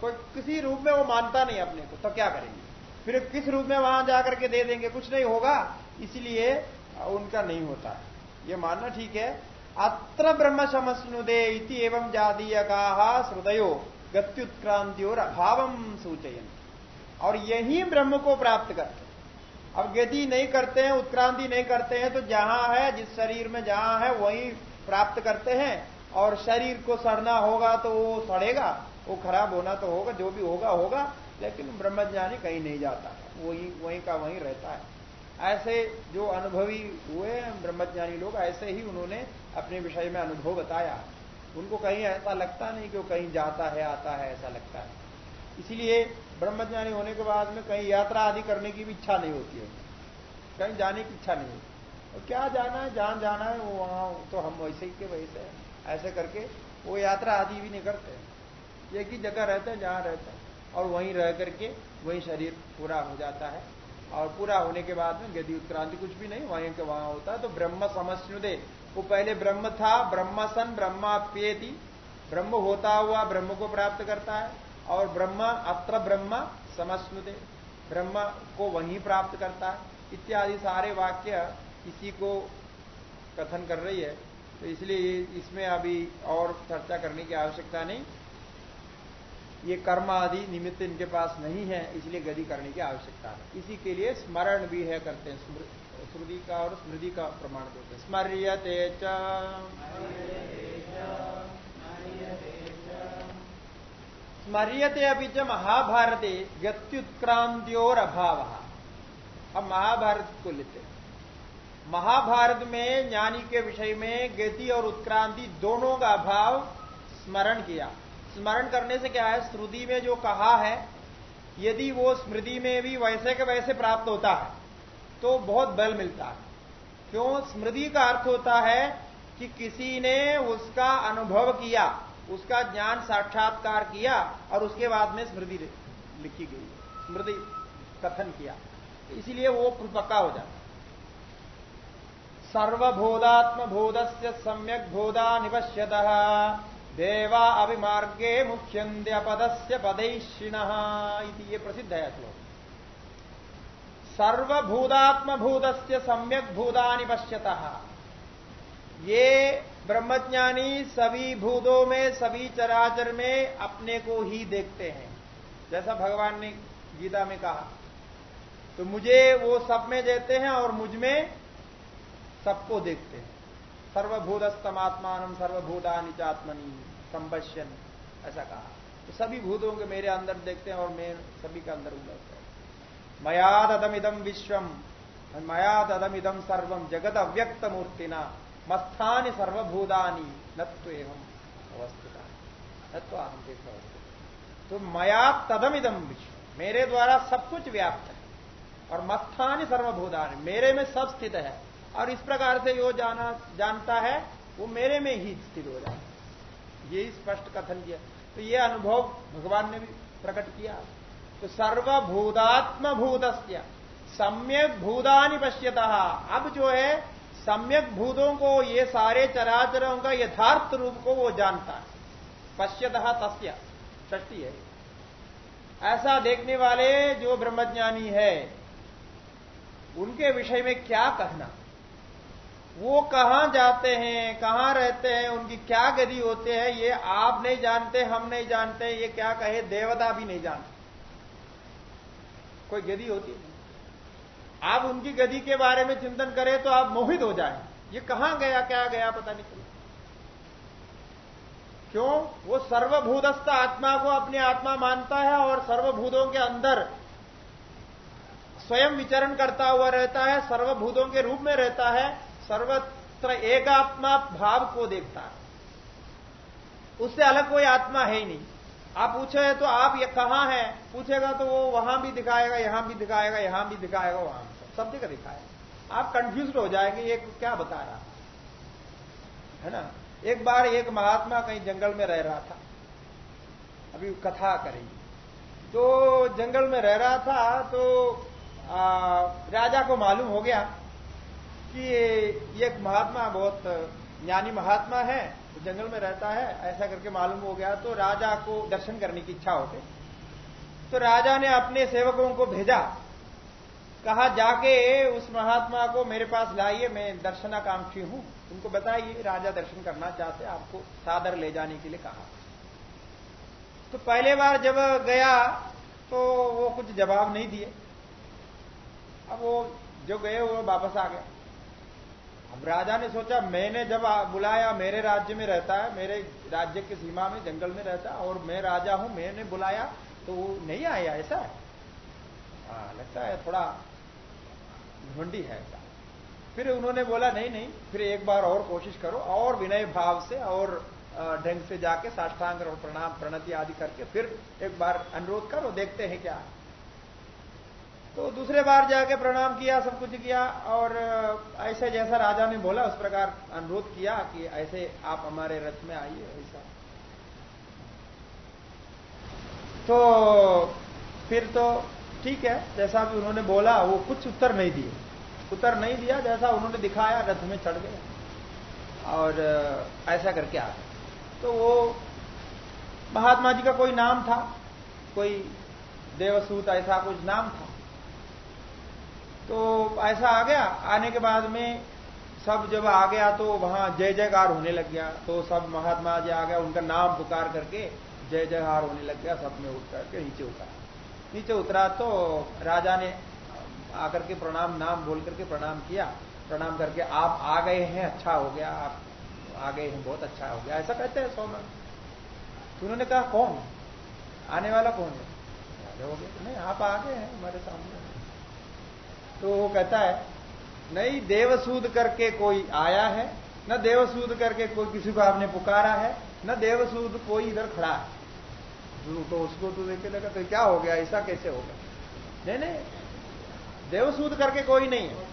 कोई किसी रूप में वो मानता नहीं अपने को तो क्या करेंगे? फिर किस रूप में वहाँ जाकर के दे देंगे? कुछ नहीं होगा, इसलिए उनका नहीं होता। ये मानना ठीक है। अत्र ब्रह्म समस्नुदे इति एवं जातीय का श्रुदयो गत्युत्क्रांति और अभाव सूचयन और यही ब्रह्म को प्राप्त करते अब गति नहीं करते हैं, उत्क्रांति नहीं करते हैं तो जहाँ है, जिस शरीर में जहाँ है, वही प्राप्त करते हैं। और शरीर को सड़ना होगा तो वो सड़ेगा, वो खराब होना तो होगा, जो भी होगा होगा, लेकिन ब्रह्मज्ञानी कहीं नहीं जाता। है वही, वहीं का वहीं रहता है। ऐसे जो अनुभवी हुए ब्रह्मज्ञानी लोग, ऐसे ही उन्होंने अपने विषय में अनुभव बताया। उनको कहीं ऐसा लगता नहीं कि वो कहीं जाता है, आता है, ऐसा लगता है। इसीलिए ब्रह्मज्ञानी होने के बाद में कहीं यात्रा आदि करने की भी इच्छा नहीं होती है। कहीं जाने की इच्छा नहीं होती। और क्या जाना है, जहाँ जाना है, वो वहाँ तो हम वैसे ही के वैसे ऐसे करके वो यात्रा आदि भी नहीं करते। एक ही जगह रहते हैं, जहाँ रहते हैं। और वहीं रह करके वही शरीर पूरा हो जाता है। और पूरा होने के बाद में गति उत्क्रांति कुछ भी नहीं, वहीं के वहाँ होता है। तो ब्रह्म समस्नुदे। वो पहले ब्रह्म था, ब्रह्म सन ब्रह्माप्येति ब्रह्म होता हुआ ब्रह्म को प्राप्त करता है। और ब्रह्म अत्र ब्रह्म समस्नुते ब्रह्म को वहीं प्राप्त करता है। इत्यादि सारे वाक्य इसी को कथन कर रही है। तो इसलिए इसमें अभी और चर्चा करने की आवश्यकता नहीं। ये कर्म आदि निमित्त इनके पास नहीं है, इसलिए गति करने की आवश्यकता है। इसी के लिए स्मरण भी है करते हैं। श्रुति का और स्मृति का प्रमाण देते हैं। स्मर्यते स्मर्यते अभी च महाभारते गत्युत्क्रांतियोर अभाव अब महाभारत को लेते महाभारत में, ज्ञानी के विषय में, गति और उत्क्रांति दोनों का अभाव स्मरण किया। स्मरण करने से क्या है? श्रुति में जो कहा है, यदि वो स्मृति में भी वैसे के वैसे प्राप्त होता है तो बहुत बल मिलता है। क्यों? स्मृति का अर्थ होता है कि किसी ने उसका अनुभव किया, उसका ज्ञान साक्षात्कार किया और उसके बाद में स्मृति लिखी गई, स्मृति कथन किया। इसीलिए वो पक्का हो जाता सर्वभूदात्म भूत सम्यक भूदा निपश्यत। देवा अभिमार्गे मुख्यंद्यपदस्य पदैषिण ये प्रसिद्ध है श्लोक। सर्वभूतात्म भूत सम्यक भूतानि पश्यत ये ब्रह्मज्ञानी सभी भूतों में, सभी चराचर में अपने को ही देखते हैं। जैसा भगवान ने गीता में कहा तो मुझे वो सब में देते हैं और मुझमें सबको देखते हैं। सर्वभूतस्तमात्मान सर्वभूतानि चात्मनी संपश्यन, ऐसा कहा। तो सभी भूतों के मेरे अंदर देखते हैं और मैं सभी के अंदर उलझते हैं मया तदमिदम विश्वम मया तदमिदम सर्वम जगत अव्यक्त मूर्तिना मस्थानी सर्वभूतानी, नत्व एवं अवस्थिता। नत्व अहम देख तो मया तदमिदम विश्व, मेरे द्वारा सब कुछ व्याप्त है। और मस्थानी सर्वभूतानी, मेरे में सब स्थित है। और इस प्रकार से जो जाना, जानता है, वो मेरे में ही स्थिर हो जाता है। ये स्पष्ट कथन किया। तो ये अनुभव भगवान ने भी प्रकट किया। तो सर्वभूतात्म भूत सम्यक भूतानि पश्यता। अब जो है, सम्यक भूतों को, ये सारे चराचरों का यथार्थ रूप को वो जानता है। पश्यत तस्य, षष्टी है। ऐसा देखने वाले जो ब्रह्मज्ञानी है, उनके विषय में क्या कहना? वो कहाँ जाते हैं, कहाँ रहते हैं, उनकी क्या गति होते हैं, ये आप नहीं जानते, हम नहीं जानते, ये क्या कहे, देवता भी नहीं जानते। कोई गति होती नहीं आप उनकी गति के बारे में चिंतन करें तो आप मोहित हो जाए। ये कहाँ गया, क्या गया, पता नहीं चला। क्यों? वो सर्वभूतस्थ आत्मा को अपनी आत्मा मानता है और सर्वभूतों के अंदर स्वयं विचरण करता हुआ रहता है, सर्वभूतों के रूप में रहता है। सर्वत्र एकात्मा भाव को देखता है। उससे अलग कोई आत्मा है ही नहीं। आप पूछे तो आप ये कहाँ है? पूछेगा तो वो वहाँ भी दिखाएगा यहाँ भी दिखाएगा यहाँ भी दिखाएगा वहाँ भी सब जगह दिखाएगा। आप कंफ्यूज हो जाएँगे ये क्या बता रहा है ना? एक बार एक महात्मा कहीं जंगल में रह रहा था। अभी कथा करेंगे। तो जंगल में रह रहा था तो आ, राजा को मालूम हो गया। कि एक महात्मा बहुत, ज्ञानी महात्मा है जंगल में रहता है, ऐसा करके मालूम हो गया तो राजा को दर्शन करने की इच्छा होते। तो राजा ने अपने सेवकों को भेजा। कहा, जाके उस महात्मा को मेरे पास लाइए, मैं दर्शनाकांक्षी हूँ। उनको बताइए, राजा दर्शन करना चाहते, आपको सादर ले जाने के लिए कहा। तो पहले बार जब गया तो वो कुछ जवाब नहीं दिए। अब वो जो गए, वो वापस आ गया अब राजा ने सोचा, मैंने जब बुलाया, मेरे राज्य में रहता है, मेरे राज्य की सीमा में, जंगल में रहता है, और मैं राजा हूँ, मैंने बुलाया तो वो नहीं आया, ऐसा है? हाँ लगता है थोड़ा घुंडी है ऐसा। फिर उन्होंने बोला, नहीं नहीं, फिर एक बार और कोशिश करो, और विनय भाव से, और ढंग से जाके साष्टांग और प्रणाम, प्रणति आदि करके फिर एक बार अनुरोध करो, देखते हैं क्या तो दूसरे बार जाके प्रणाम किया, सब कुछ किया और ऐसे जैसा राजा ने बोला, उस प्रकार अनुरोध किया कि ऐसे आप हमारे रथ में आइए, ऐसा। तो फिर तो ठीक है, जैसा भी उन्होंने बोला, वो कुछ उत्तर नहीं दिए। उत्तर नहीं दिया, जैसा उन्होंने दिखाया, रथ में चढ़ गए। और ऐसा करके आ गए। तो वो महात्मा जी का कोई नाम था, कोई देवसूत ऐसा कुछ नाम था। तो ऐसा आ गया। आने के बाद में सब जब आ गया तो वहाँ जय जयकार होने लग गया। तो सब महात्मा जी आ गया, उनका नाम पुकार करके जय जयहार होने लग गया, सब में उठ करके नीचे उतरा। नीचे उतरा तो राजा ने आकर के प्रणाम, नाम बोल करके प्रणाम किया। प्रणाम करके, आप आ गए हैं अच्छा हो गया, आप आ गए हैं, बहुत अच्छा हो गया। ऐसा कहते हैं सोमन। तो उन्होंने कहा, कौन? आने वाला कौन है? हो गया। नहीं, आप आ गए हैं हमारे सामने। तो वो कहता है, नहीं, देवसूद करके कोई आया है, न देवसूद करके कोई किसी को आपने पुकारा है, न देवसूद कोई इधर खड़ा है। तो उसको तो देखे लगा तो क्या हो गया, ऐसा कैसे होगा नहीं नहीं, देवसूद करके कोई नहीं है।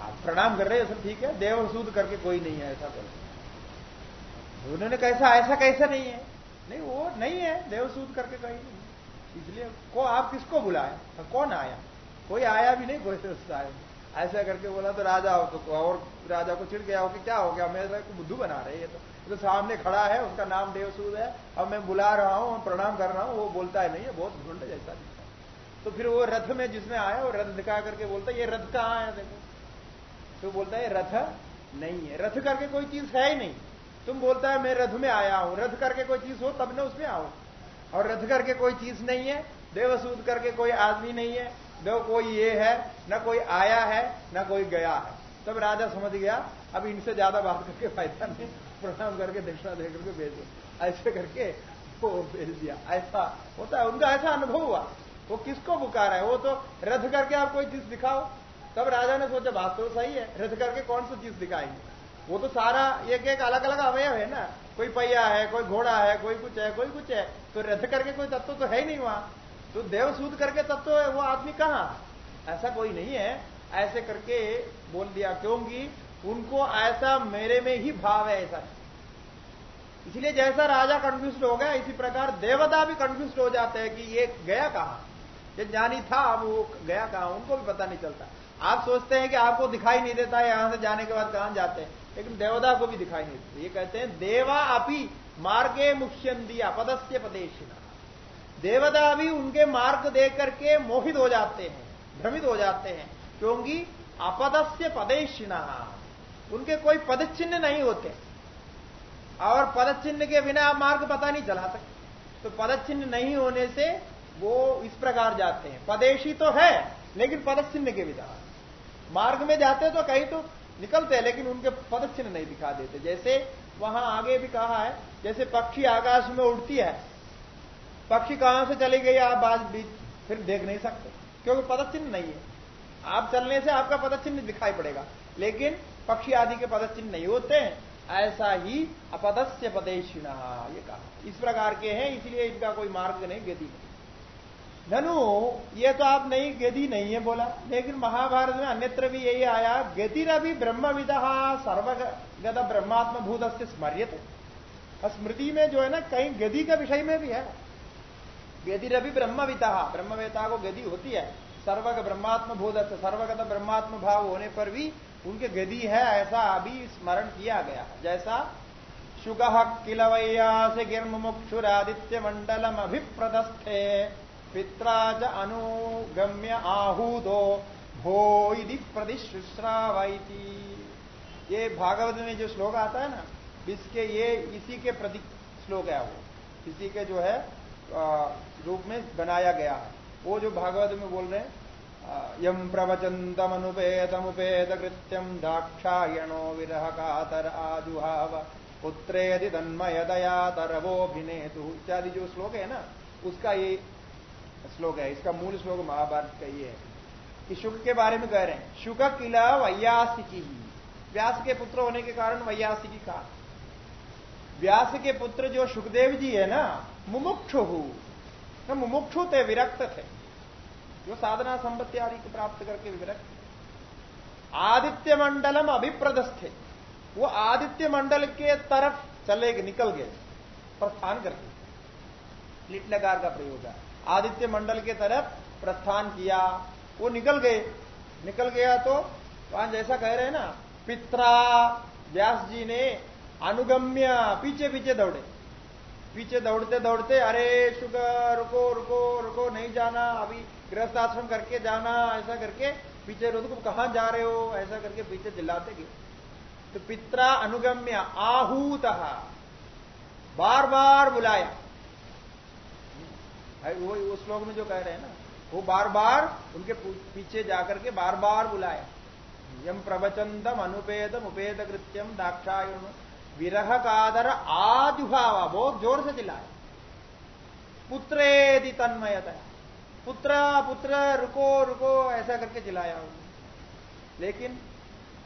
आप प्रणाम कर रहे हो, सब ठीक है, देवसूद करके कोई नहीं है, ऐसा कर तो उन्होंने कैसा ऐसा कैसा नहीं है? नहीं, वो नहीं है, देवसूद करके कोई नहीं इसलिए को आप किसको बुलाए? तो कौन आया? कोई आया भी नहीं कोई आया। ऐसा करके बोला तो राजा हो तो और राजा को चिड़ गया हो कि क्या हो गया? मेरे को बुद्धू बना रहे ये तो। तो सामने खड़ा है, उसका नाम देवसूद है। अब मैं बुला रहा हूँ, प्रणाम कर रहा हूँ, वो बोलता है नहीं है, बहुत झुंड जैसा दिखता तो फिर वो रथ में जिसमें आया, वो रथ दिखा करके बोलता है, ये रथ कहाँ है? देखो। तो बोलता है, रथ नहीं है। रथ करके कोई चीज़ है ही नहीं। तुम बोलता है, मैं रथ में आया हूँ। रथ करके कोई चीज़ हो, तब न उसमें आओ और रथ करके कोई चीज़ नहीं है। देवसूद करके कोई आदमी नहीं है। न कोई ये है, न कोई आया है, न कोई गया है। तब राजा समझ गया, अब इनसे ज़्यादा बात करके फ़ायदा नहीं। प्रणाम करके, दक्षिणा दे करके भेज ऐसे करके वो भेज दिया। ऐसा होता है, उनका ऐसा अनुभव हुआ। वो किसको पुकारा है? वो तो रथ करके आप कोई चीज़ दिखाओ। तब राजा ने सोचा, बात तो सही है, रथ करके कौन सी चीज़ दिखाएँगे? वो तो सारा एक एक अलग अलग अवयव है ना। कोई पहिया है, कोई घोड़ा है, कोई कुछ है, कोई कुछ है। तो रथ करके कोई तत्व तो है ही नहीं वहाँ। तो देवसूद करके तत्व है, वो आदमी कहाँ? ऐसा कोई नहीं है। ऐसे करके बोल दिया, क्योंकि उनको ऐसा मेरे में ही भाव है ऐसा। इसलिए जैसा राजा कंफ्यूज हो गया, इसी प्रकार देवता भी कंफ्यूज हो जाते हैं कि ये गया कहा? ये ज्ञानी था अब वो गया कहा? उनको भी पता नहीं चलता। आप सोचते हैं कि आपको दिखाई नहीं देता, यहाँ से जाने के बाद कहाँ जाते हैं? लेकिन देवता को भी दिखाई नहीं देता। ये कहते हैं, देवा अपी मार्गे दिया पदस्य पदेशिना। देवता भी उनके मार्ग देख करके मोहित हो जाते हैं, भ्रमित हो जाते हैं। क्योंकि अपदस्य पदेशिना, उनके कोई पद नहीं होते। और पद के बिना आप मार्ग पता नहीं चला सकते। तो पद नहीं होने से वो इस प्रकार जाते हैं। पदेशी तो है, लेकिन पद के बिना। मार्ग में जाते तो कहीं तो निकलते हैं लेकिन उनके पद चिन्ह नहीं दिखा देते। जैसे वहाँ आगे भी कहा है, जैसे पक्षी आकाश में उड़ती है पक्षी कहाँ से चली गई आप आज बीच फिर देख नहीं सकते? क्योंकि पद चिन्ह नहीं है। आप चलने से आपका पद चिन्ह दिखाई पड़ेगा। लेकिन पक्षी आदि के पद चिन्ह नहीं होते हैं। ऐसा ही अपदस्य पदेशिण, ये कहा। इस प्रकार के हैं, इसलिए इनका कोई मार्ग नहीं, गति नहीं। धनु, ये तो आप नहीं, गति नहीं है बोला। लेकिन महाभारत में अन्यत्र भी यही आया गतिरभि ब्रह्म विदा सर्वगत ब्रह्मात्म भूत स्मर्यत स्मृति में जो है ना, कहीं गति के विषय में भी है। गतिरभि ब्रह्मविता ब्रह्मवेता को गति होती है। सर्वग ब्रह्मात्म भूत सर्वगत ब्रह्मात्म भाव होने पर भी उनके गति है, ऐसा अभी स्मरण किया गया जैसा शुग किल वैयास गिर्मुक्षुरादित्य मंडलम अभिप्रदस्थे, पित्राज अनुगम्य आहूदो भो यदि ये भागवत में जो श्लोक आता है ना, इसके ये, इसी के प्रति श्लोक है वो। इसी के जो है रूप में बनाया गया है। वो जो भागवत में बोल रहे हैं यम प्रवचन्तमनुपेतमुपेत कृत्यम दाक्षायणो विरह कातर आजुहाव पुत्रेदि तन्मयदया तरवोभिनेतु इत्यादि जो श्लोक है ना, उसका ये श्लोक है, इसका मूल श्लोक महाभारत का ये है। कि शुक के बारे में कह रहे हैं, शुक किला वैयासिकी। व्यास के पुत्र होने के कारण वैयासिकी का व्यास के पुत्र जो सुखदेव जी है ना, मुमुक्षु मुमुक्षु थे विरक्त थे। जो साधना संपत्ति आदि को प्राप्त करके विरक्त आदित्य मंडलम अभिप्रदस्थे वो आदित्य मंडल के तरफ़ चले गए, निकल गए, प्रस्थान करके लिट लकार का प्रयोग है आदित्य मंडल के तरफ़ प्रस्थान किया, वो निकल गए। निकल गया तो वहाँ जैसा कह रहे हैं ना, पित्रा, व्यास जी ने अनुगम्य, पीछे पीछे दौड़े। पीछे दौड़ते दौड़ते, अरे, शुगर, रुको रुको रुको, नहीं जाना, अभी गृहस्थ आश्रम करके जाना, ऐसा करके पीछे रो कहाँ जा रहे हो? ऐसा करके पीछे चिल्लाते गए। तो पित्रा अनुगम्य, आहूत बार बार बुलाया वो उस श्लोक में जो कह रहे हैं ना, वो बार बार उनके पीछे जाकर के बार बार बुलाया। यम प्रवचंदम अनुपेदम उपेद कृत्यम दाक्षायण विरह कादर आजुभावा बहुत ज़ोर से दिलाया पुत्रेदि तन्मयता। पुत्र पुत्र, रुको रुको, ऐसा करके चिल्लाया लेकिन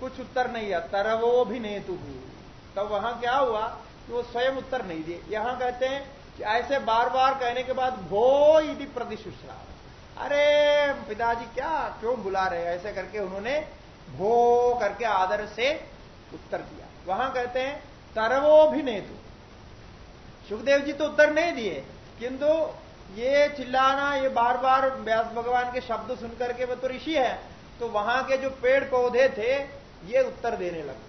कुछ उत्तर नहीं है तरवो भी नेतु तब तो वहाँ क्या हुआ कि वो स्वयं उत्तर नहीं दिए। यहाँ कहते हैं कि ऐसे बार बार कहने के बाद भो यदि प्रतिशुश्रा। अरे, पिताजी, क्या क्यों बुला रहे ऐसे करके उन्होंने भो करके आदर से उत्तर दिया। वहाँ कहते हैं तरवो भी नेतु सुखदेव जी तो उत्तर नहीं दिए, किंतु ये चिल्लाना, ये बार बार व्यास भगवान के शब्द सुनकर के वो तो ऋषि है तो वहाँ के जो पेड़ पौधे थे, ये उत्तर देने लग। गए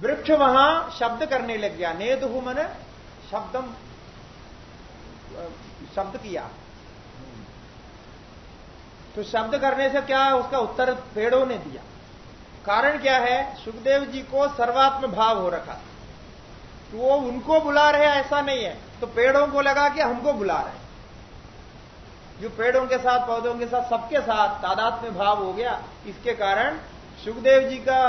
वृक्ष वहाँ शब्द करने लग गया नेदु मन, शब्दम, शब्द किया। तो शब्द करने से क्या उसका उत्तर पेड़ों ने दिया? कारण क्या है? सुखदेव जी को सर्वात्म भाव हो रखा। तो वो उनको बुला रहे ऐसा नहीं है। तो पेड़ों को लगा कि हमको बुला रहे जो पेड़ों के साथ, पौधों के साथ, सबके साथ तादाद में भाव हो गया, इसके कारण सुखदेव जी का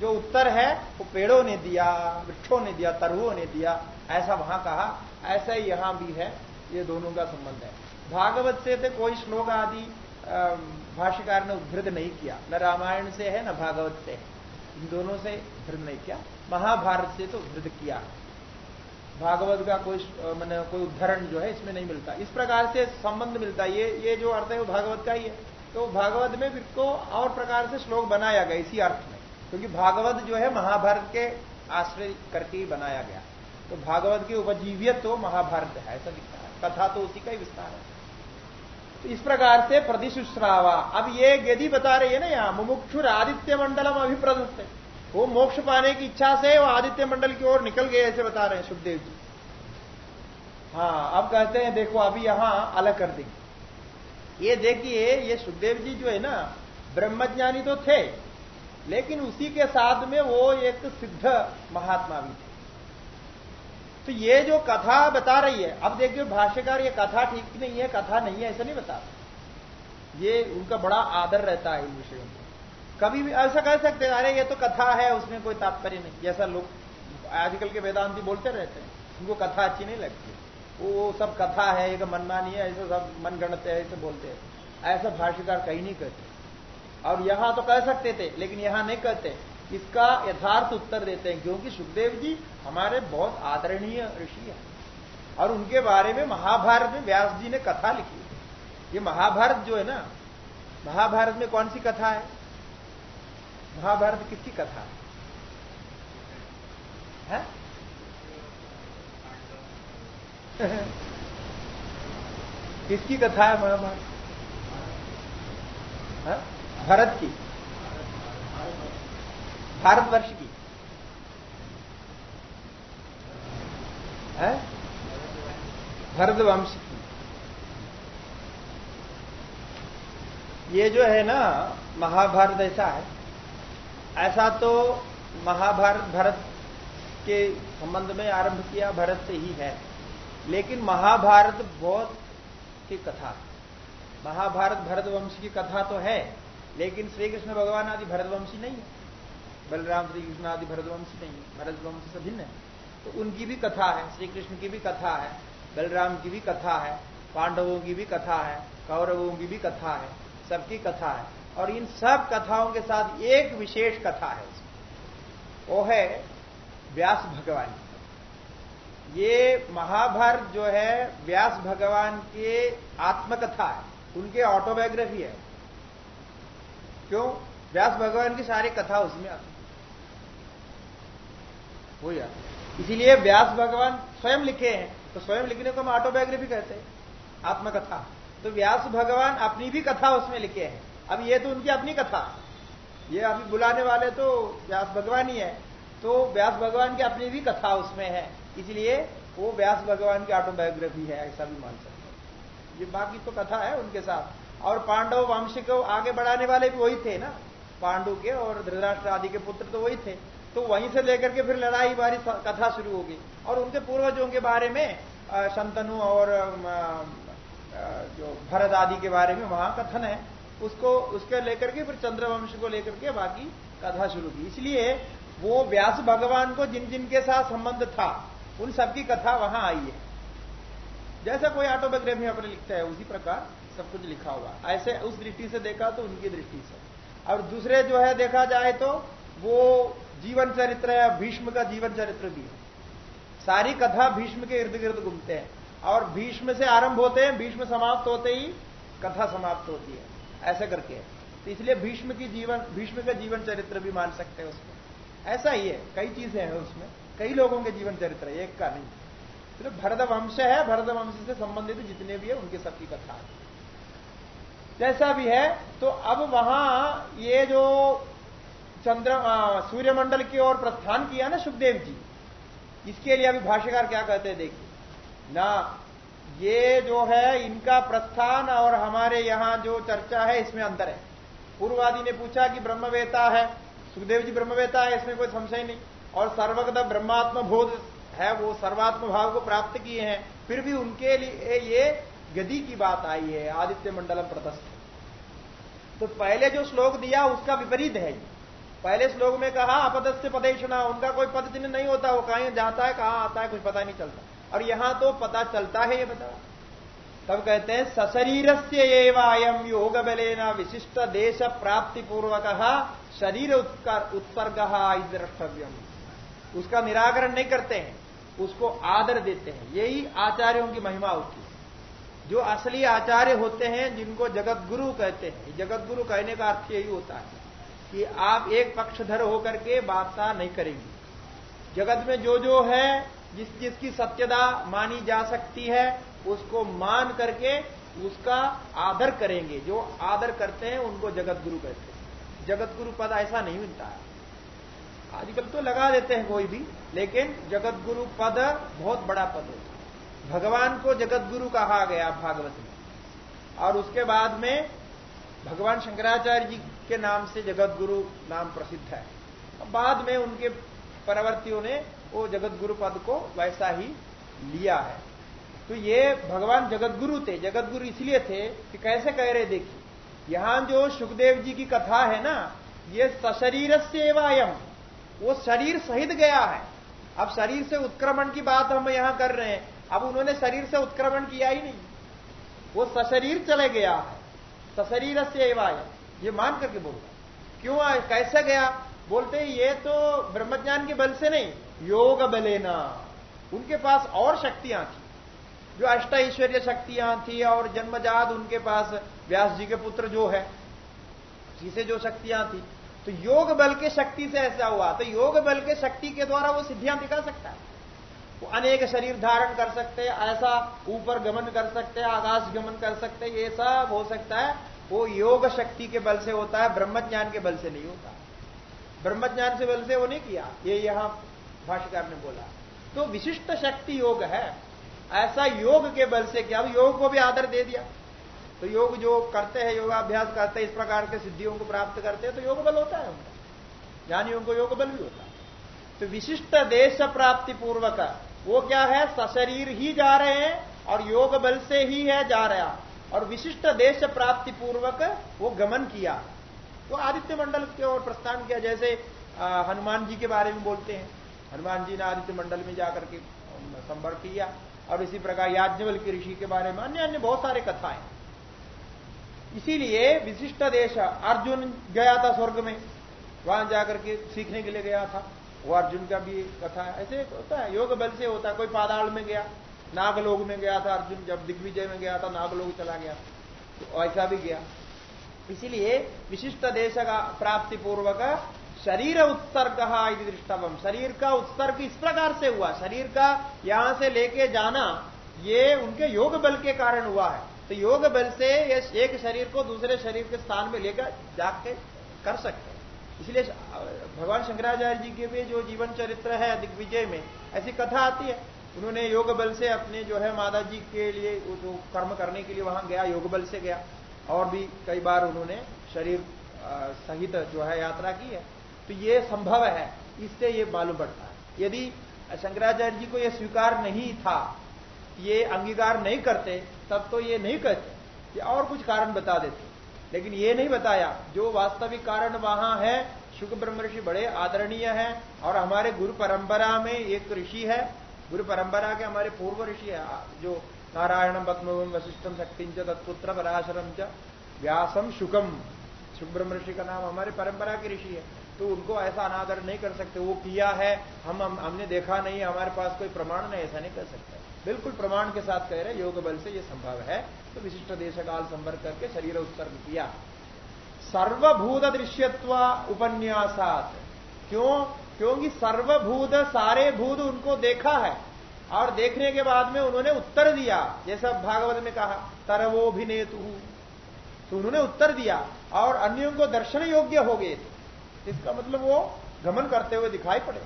जो उत्तर है, वो पेड़ों ने दिया, वृक्षों ने दिया, तरुओं ने दिया, ऐसा वहाँ कहा, ऐसा ही यहाँ भी है, ये दोनों का संबंध है। भागवत से तो कोई श्लोक आदि भाष्यकार ने उद्धृत नहीं किया। न रामायण से है, न भागवत से है। इन दोनों से उद्धृत नहीं किया। महाभारत से तो उद्धृत किया। भागवत का कोई मैंने कोई उदाहरण जो है, इसमें नहीं मिलता। इस प्रकार से संबंध मिलता ये ये जो अर्थ है, वो भागवत का ही है। तो भागवत में को और प्रकार से श्लोक बनाया गया, इसी अर्थ में। क्योंकि भागवत जो है, महाभारत के आश्रय करके ही बनाया गया। तो भागवत की उपजीवियत तो महाभारत है, ऐसा दिखता है। कथा तो उसी का ही विस्तार है। तो इस प्रकार से प्रतिशुश्रावा अब ये यदि बता रही है ना यहाँ मुमुक्षुर आदित्य मंडलम अभिप्रदस्त वो मोक्ष पाने की इच्छा से वो आदित्य मंडल की ओर निकल गए, ऐसे बता रहे हैं सुखदेव जी। हाँ अब कहते हैं, देखो, अभी यहाँ अलग कर देंगे। ये देखिए, ये सुखदेव जी जो है ना, ब्रह्मज्ञानी तो थे, लेकिन उसी के साथ में वो एक सिद्ध महात्मा भी थे। तो ये जो कथा बता रही है, अब देखिए भाष्यकार ये कथा ठीक नहीं है, कथा नहीं है, ऐसा नहीं बता ये उनका बड़ा आदर रहता है इन विषयों में। कभी भी ऐसा कह सकते हैं, अरे ये तो कथा है, उसमें कोई तात्पर्य नहीं। जैसा लोग आजकल के वेदांति बोलते रहते हैं, उनको कथा अच्छी नहीं लगती। वो सब कथा है एक मनमानी है, ऐसा सब मन गणते है, ऐसे बोलते हैं। ऐसा भाष्यकार कहीं नहीं कहते। और यहाँ तो कह सकते थे, लेकिन यहाँ नहीं कहते। इसका यथार्थ उत्तर देते हैं क्योंकि सुखदेव जी हमारे बहुत आदरणीय ऋषि है। और उनके बारे में महाभारत में व्यास जी ने कथा लिखी। है ये महाभारत जो है ना महाभारत में कौन सी कथा है? महाभारत किसकी कथा है, है, (laughs) किसकी कथा है महाभारत? भरत की। भारतवर्ष की। है? भरतवंश की। ये जो है ना, महाभारत ऐसा है। ऐसा तो महाभारत, भरत के संबंध में आरंभ किया, भरत से ही है। लेकिन महाभारत बहुत की कथा, महाभारत भरतवंश की कथा तो है, लेकिन श्री कृष्ण भगवान आदि भरतवंशी नहीं है। बलराम श्री कृष्ण आदि भरतवंशी नहीं भरतवंश से भिन्न है। तो उनकी भी कथा है, श्री कृष्ण की भी कथा है, बलराम की भी कथा है, पांडवों की भी कथा है, कौरवों की भी कथा है, सबकी कथा है। और इन सब कथाओं के साथ एक विशेष कथा है वो है व्यास भगवान ये महाभारत जो है, व्यास भगवान के आत्मकथा है, उनके ऑटोबायोग्राफी है। क्यों? व्यास भगवान की सारी कथा उसमें हो या इसीलिए व्यास भगवान स्वयं लिखे हैं। तो स्वयं लिखने को हम ऑटोबायोग्राफी कहते हैं, आत्मकथा। तो व्यास भगवान अपनी भी कथा उसमें लिखे हैं। अब ये तो उनकी अपनी कथा। ये अभी बुलाने वाले तो व्यास भगवान ही है। तो व्यास भगवान की अपनी भी कथा उसमें है। इसलिए वो व्यास भगवान की ऑटोबायोग्राफी है, ऐसा भी मान सकते हैं। ये बाकी तो कथा है उनके साथ। और पांडव वंश को आगे बढ़ाने वाले भी वही थे ना। पांडु के और धृतराष्ट्र आदि के पुत्र तो वही थे। तो वहीं से लेकर के फिर लड़ाई बारी कथा शुरू होगी। और उनके पूर्वजों के बारे में शंतनु और जो भरत आदि के बारे में वहाँ कथन है। उसको, उसके लेकर के फिर चंद्रवंश को लेकर के बाकी कथा शुरू की। इसलिए वो व्यास भगवान को जिन जिन के साथ संबंध था, उन सबकी कथा वहाँ आई है। जैसा कोई ऑटोबायोग्राफी अपने लिखता है, उसी प्रकार सब कुछ लिखा हुआ ऐसे उस दृष्टि से देखा तो उनकी दृष्टि से। और दूसरे जो है देखा जाए तो वो जीवन चरित्र है भीष्म का जीवन चरित्र भी है। सारी कथा भीष्म के इर्द गिर्द घूमते हैं और भीष्म से आरंभ होते हैं, भीष्म समाप्त होते ही कथा समाप्त होती है। ऐसे करके। तो इसलिए भीष्म की जीवन, भीष्म का जीवन चरित्र भी मान सकते हैं उसमें। ऐसा ही है, कई चीज़ें हैं उसमें, कई लोगों के जीवन चरित्र है, एक का नहीं। तो भरत वंश है, भरत वंश से संबंधित जितने भी है, उनके सबकी कथा जैसा भी है तो अब वहाँ ये जो चंद्र सूर्यमंडल की ओर प्रस्थान किया ना सुखदेव जी। इसके लिए अभी भाष्यकार क्या कहते हैं, देखिए। ना, ये जो है, इनका प्रस्थान और हमारे यहाँ जो चर्चा है, इसमें अंतर है। पूर्वादि ने पूछा कि ब्रह्मवेता है। सुखदेव जी ब्रह्मवेता है, इसमें कोई संशय नहीं। और सर्वगत ब्रह्मात्म बोध है, वो सर्वात्म भाव को प्राप्त किए हैं। फिर भी उनके लिए ये गति की बात आई है, आदित्य मंडलम प्रदस्थ तो पहले जो श्लोक दिया, उसका विपरीत है। पहले श्लोक में कहा अपदस्य पदेशना उनका कोई पद चिन्ह नहीं होता, वो कहीं जाता है, कहाँ आता है, कुछ पता नहीं चलता। और यहाँ तो पता चलता है ये बता तब कहते हैं सशरीर से एवं योग बलेना विशिष्ट देश प्राप्ति पूर्वक शरीर उत्सर्ग द्रष्टव्यम। उसका निराकरण नहीं करते हैं, उसको आदर देते हैं। यही आचार्यों की महिमा होती है। जो असली आचार्य होते हैं, जिनको जगत गुरु कहते हैं जगत गुरु कहने का अर्थ यही होता है। कि आप एक पक्षधर होकर के बादशाह नहीं करेंगे। जगत में जो जो है, जिस जिसकी सत्यता मानी जा सकती है, उसको मान करके उसका आदर करेंगे। जो आदर करते हैं, उनको जगत गुरु कहते हैं। जगत गुरु पद ऐसा नहीं मिलता है। आजकल तो लगा देते हैं कोई भी, लेकिन जगत गुरु पद बहुत बड़ा पद है। भगवान को जगत गुरु कहा गया भागवत में। और उसके बाद में भगवान शंकराचार्य जी के नाम से जगत गुरु नाम प्रसिद्ध है। बाद में उनके परवर्तियों ने वो जगत गुरु पद को वैसा ही लिया है। तो ये भगवान जगत गुरु थे जगत गुरु इसलिए थे कि कैसे कह रहे, देखिए, यहाँ जो सुखदेव जी की कथा है ना, ये सशरीर से एवं वो शरीर सहित गया है। अब शरीर से उत्क्रमण की बात हम यहाँ कर रहे हैं। अब उन्होंने शरीर से उत्क्रमण किया ही नहीं। वो सशरीर चले गया है। सशरीर से एवं ये मान करके बोल रहा क्यों कैसे गया? बोलते ये तो ब्रह्मज्ञान के बल से नहीं, योग बलेना। उनके पास और शक्तियाँ थी। जो अष्ट ऐश्वर्य शक्तियाँ थी और जन्मजात उनके पास व्यास जी के पुत्र जो है जिसे जो शक्तियाँ थी। तो योग बल के शक्ति से ऐसा हुआ तो योग बल के शक्ति के द्वारा वो सिद्धियाँ दिखा सकता है। वो अनेक शरीर धारण कर सकते ऐसा ऊपर गमन कर सकते आकाश गमन कर सकते ये सब हो सकता है। वो योग शक्ति के बल से होता है ब्रह्म ज्ञान के बल से नहीं होता। ब्रह्म ज्ञान से बल से वो नहीं किया। ये यहाँ भाष्यकार ने बोला। तो विशिष्ट शक्ति योग है। ऐसा योग के बल से क्या। योग को भी आदर दे दिया। तो योग जो करते हैं, योगाभ्यास करते हैं, इस प्रकार के सिद्धियों को प्राप्त करते हैं तो योग बल होता है उनका। ज्ञानियों को योग बल भी होता है। तो विशिष्ट देश प्राप्ति पूर्वक वो क्या है? सशरीर ही जा रहे हैं और योग बल से ही है जा रहा और विशिष्ट देश प्राप्ति पूर्वक वो गमन किया। वो आदित्य मंडल की ओर प्रस्थान किया, जैसे हनुमान जी के बारे में बोलते हैं। हनुमान जी ने आदित्य मंडल में जाकर के संपर्क किया। और इसी प्रकार याज्ञवल की ऋषि के बारे में अन्य अन्य बहुत सारे कथाएँ। इसीलिए विशिष्ट देश, अर्जुन गया था स्वर्ग में। वहाँ जाकर के सीखने के लिए गया था। वो अर्जुन का भी कथा है ऐसे होता है, योग बल से होता है, कोई पादाल में गया। नागलोग में गया था, अर्जुन जब दिग्विजय में गया था, नागलोक चला गया। तो ऐसा भी गया। इसीलिए विशिष्ट देश का प्राप्ति पूर्वक शरीर उत्सर्ग दृष्टवम शरीर का उत्सर्ग इस प्रकार से हुआ। शरीर का यहाँ से लेके जाना, ये उनके योग बल के कारण हुआ है। तो योग बल से एक शरीर को दूसरे शरीर के स्थान में लेकर जाके कर सकते इसलिए भगवान शंकराचार्य जी के भी जो जीवन चरित्र है दिग्विजय में, ऐसी कथा आती है। उन्होंने योग बल से अपने जो है माता जी के लिए जो कर्म करने के लिए वहाँ गया योग बल से गया। और भी कई बार उन्होंने शरीर सहित जो है यात्रा की है। तो ये संभव है, इससे ये मालूम पड़ता है। यदि शंकराचार्य जी को यह स्वीकार नहीं था, ये अंगीकार नहीं करते, तब तो ये नहीं कहते। ये और कुछ कारण बता देते। लेकिन ये नहीं बताया, जो वास्तविक कारण वहाँ है शुक्र ब्रह्म ऋषि बड़े आदरणीय है, और हमारे गुरु परंपरा में एक ऋषि है गुरु परंपरा के हमारे पूर्व ऋषि जो नारायणम पद्म वशिष्ठम शक्तिंच तत्पुत्र पराशरम च व्यासम शुकम शुभ ब्रह्म ऋषि का नाम हमारे परंपरा के ऋषि है। तो उनको ऐसा अनादर नहीं कर सकते वो किया है हम, हम हमने देखा नहीं हमारे पास कोई प्रमाण नहीं ऐसा नहीं कर सकता। बिल्कुल प्रमाण के साथ कह रहे योग बल से ये संभव है। तो विशिष्ट देश काल संपर्क करके शरीर उत्सर्ग किया। सर्वभूत दृश्यत्व उपन्यासात। क्यों? क्योंकि सर्वभूत, सारे भूत उनको देखा है। और देखने के बाद में उन्होंने उत्तर दिया जैसा भागवत में कहा, तरवोभिनेतु। तो उन्होंने उत्तर दिया, और अन्यों को दर्शन योग्य हो गए थे। इसका मतलब वो गमन करते हुए दिखाई पड़े।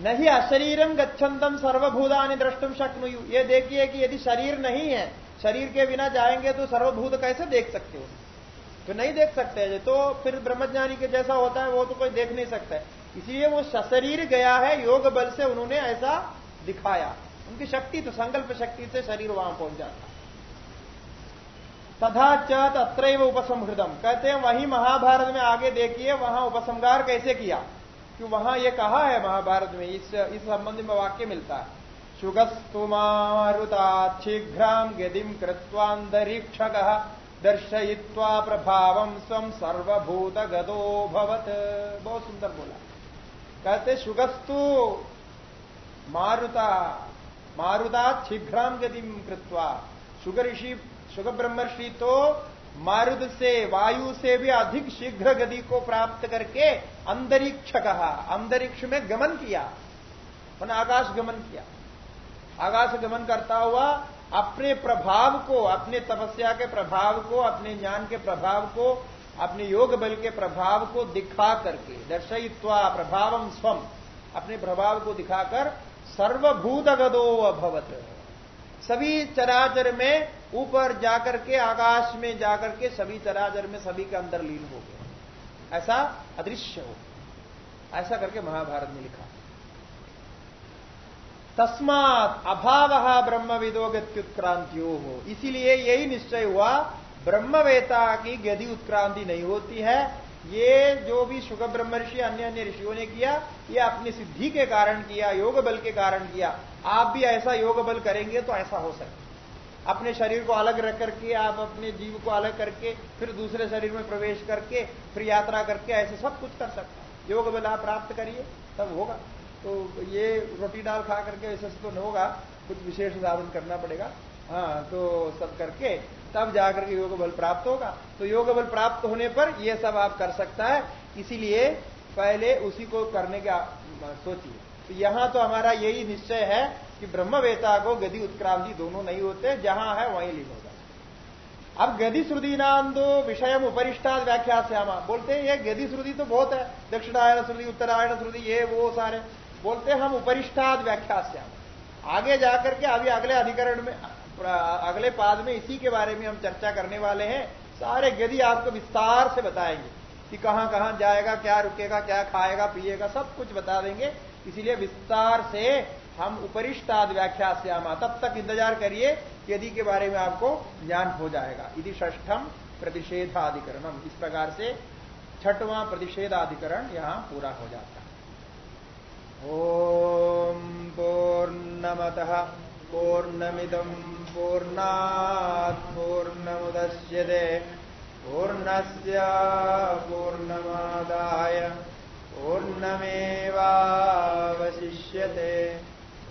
नहीं अशरीरम गच्छन्तम सर्वभूतानि द्रष्टुम शक्नु ये देखिए कि यदि शरीर नहीं है, शरीर के बिना जाएँगे तो सर्वभूत कैसे देख सकते हो? तो नहीं देख सकते तो फिर ब्रह्मज्ञानी के जैसा होता है, वो तो कोई देख नहीं सकता है। इसलिए वो सशरीर गया है, योग बल से उन्होंने ऐसा दिखाया। उनकी शक्ति तो संकल्प शक्ति से शरीर वहाँ पहुँच जाता तथा च तत्र उपसंहृतम कहते हैं, वही महाभारत में आगे देखिए, वहाँ उपसंगार कैसे किया? कि वहाँ ये कहा है महाभारत में, इस इस संबंध में वाक्य मिलता है। शुगस्तु मारुता शीघ्राम गदिम कृत्वांतरीक्षक दर्शयित्वा प्रभाव स्वम सर्वभूत गदो भवत। बहुत सुंदर बोला। कहते सुगस्तु मारुता मारुता शीघ्राम गतिम कृत्वा शुग ऋषि शुग ब्रह्मर्षि तो मारुद से, वायु से भी अधिक शीघ्र गति को प्राप्त करके अंतरिक्ष कहा अंतरिक्ष में गमन किया। मैंने आकाश गमन किया। आकाश गमन करता हुआ अपने प्रभाव को, अपने तपस्या के प्रभाव को, अपने ज्ञान के प्रभाव को, अपने योग बल के प्रभाव को दिखा करके, दर्शयित्वा प्रभावम स्वम अपने प्रभाव को दिखाकर सर्वभूत गदो अभवत सभी चराचर में ऊपर जाकर के, आकाश में जाकर के सभी चराचर में सभी के अंदर लीन हो गए। ऐसा अदृश्य हो ऐसा करके महाभारत में लिखा। तस्मात अभाव ब्रह्म विदो गत्युत्क्रांतियों हो इसीलिए यही निश्चय हुआ, ब्रह्मवेता की गति उत्क्रांति नहीं होती है। ये जो भी सुख ब्रह्म ऋषि अन्य अन्य ऋषियों ने किया, ये अपनी सिद्धि के कारण किया, योग बल के कारण किया। आप भी ऐसा योग बल करेंगे तो ऐसा हो सकता अपने शरीर को अलग रख करके, आप अपने जीव को अलग करके, फिर दूसरे शरीर में प्रवेश करके, फिर यात्रा करके ऐसे सब कुछ कर सकता योग बल आप प्राप्त करिए, तब होगा। तो ये रोटी डाल खा करके ऐसे तो नहीं होगा, कुछ विशेष साधन करना पड़ेगा। हाँ तो सब करके तब जाकर के योग बल प्राप्त होगा। तो योग बल प्राप्त होने पर ये सब आप कर सकता है, इसीलिए पहले उसी को करने का सोचिए। तो यहाँ तो हमारा यही निश्चय है कि ब्रह्मवेता को गति उत्क्रांति दोनों नहीं होते, जहाँ है वहीं लीन अब गति श्रुति नाम दो विषय उपरिष्टाद व्याख्या श्यामा। बोलते हैं ये गति श्रुति तो बहुत है, दक्षिणायन श्रुति, उत्तरायण श्रुति, ये वो सारे। बोलते हम उपरिष्ठाद व्याख्या श्याम आगे जाकर के अभी अगले अधिकरण में अगले पाद में इसी के बारे में हम चर्चा करने वाले हैं। सारे गति आपको विस्तार से बताएँगे कि कहाँ कहाँ जाएगा, क्या रुकेगा, क्या खाएगा, पिएगा, सब कुछ बता देंगे। इसीलिए विस्तार से हम उपरिष्टाद व्याख्या श्यामा तब तक इंतज़ार करिए यदि के बारे में आपको ज्ञान हो जाएगा। यदि ष्ठम प्रतिषेधाधिकरणम। इस प्रकार से छठवां प्रतिषेधाधिकरण यहाँ पूरा हो जाता है। ओम पूर्णमत पूर्णमिदम पूर्णात् पूर्णमुदश्यते पूर्णस्य पूर्णमादाय पूर्णमेवावशिष्यते।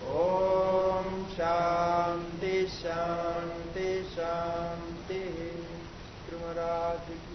ॐ शान्ति शान्ति शान्तिः। त्रिमराज की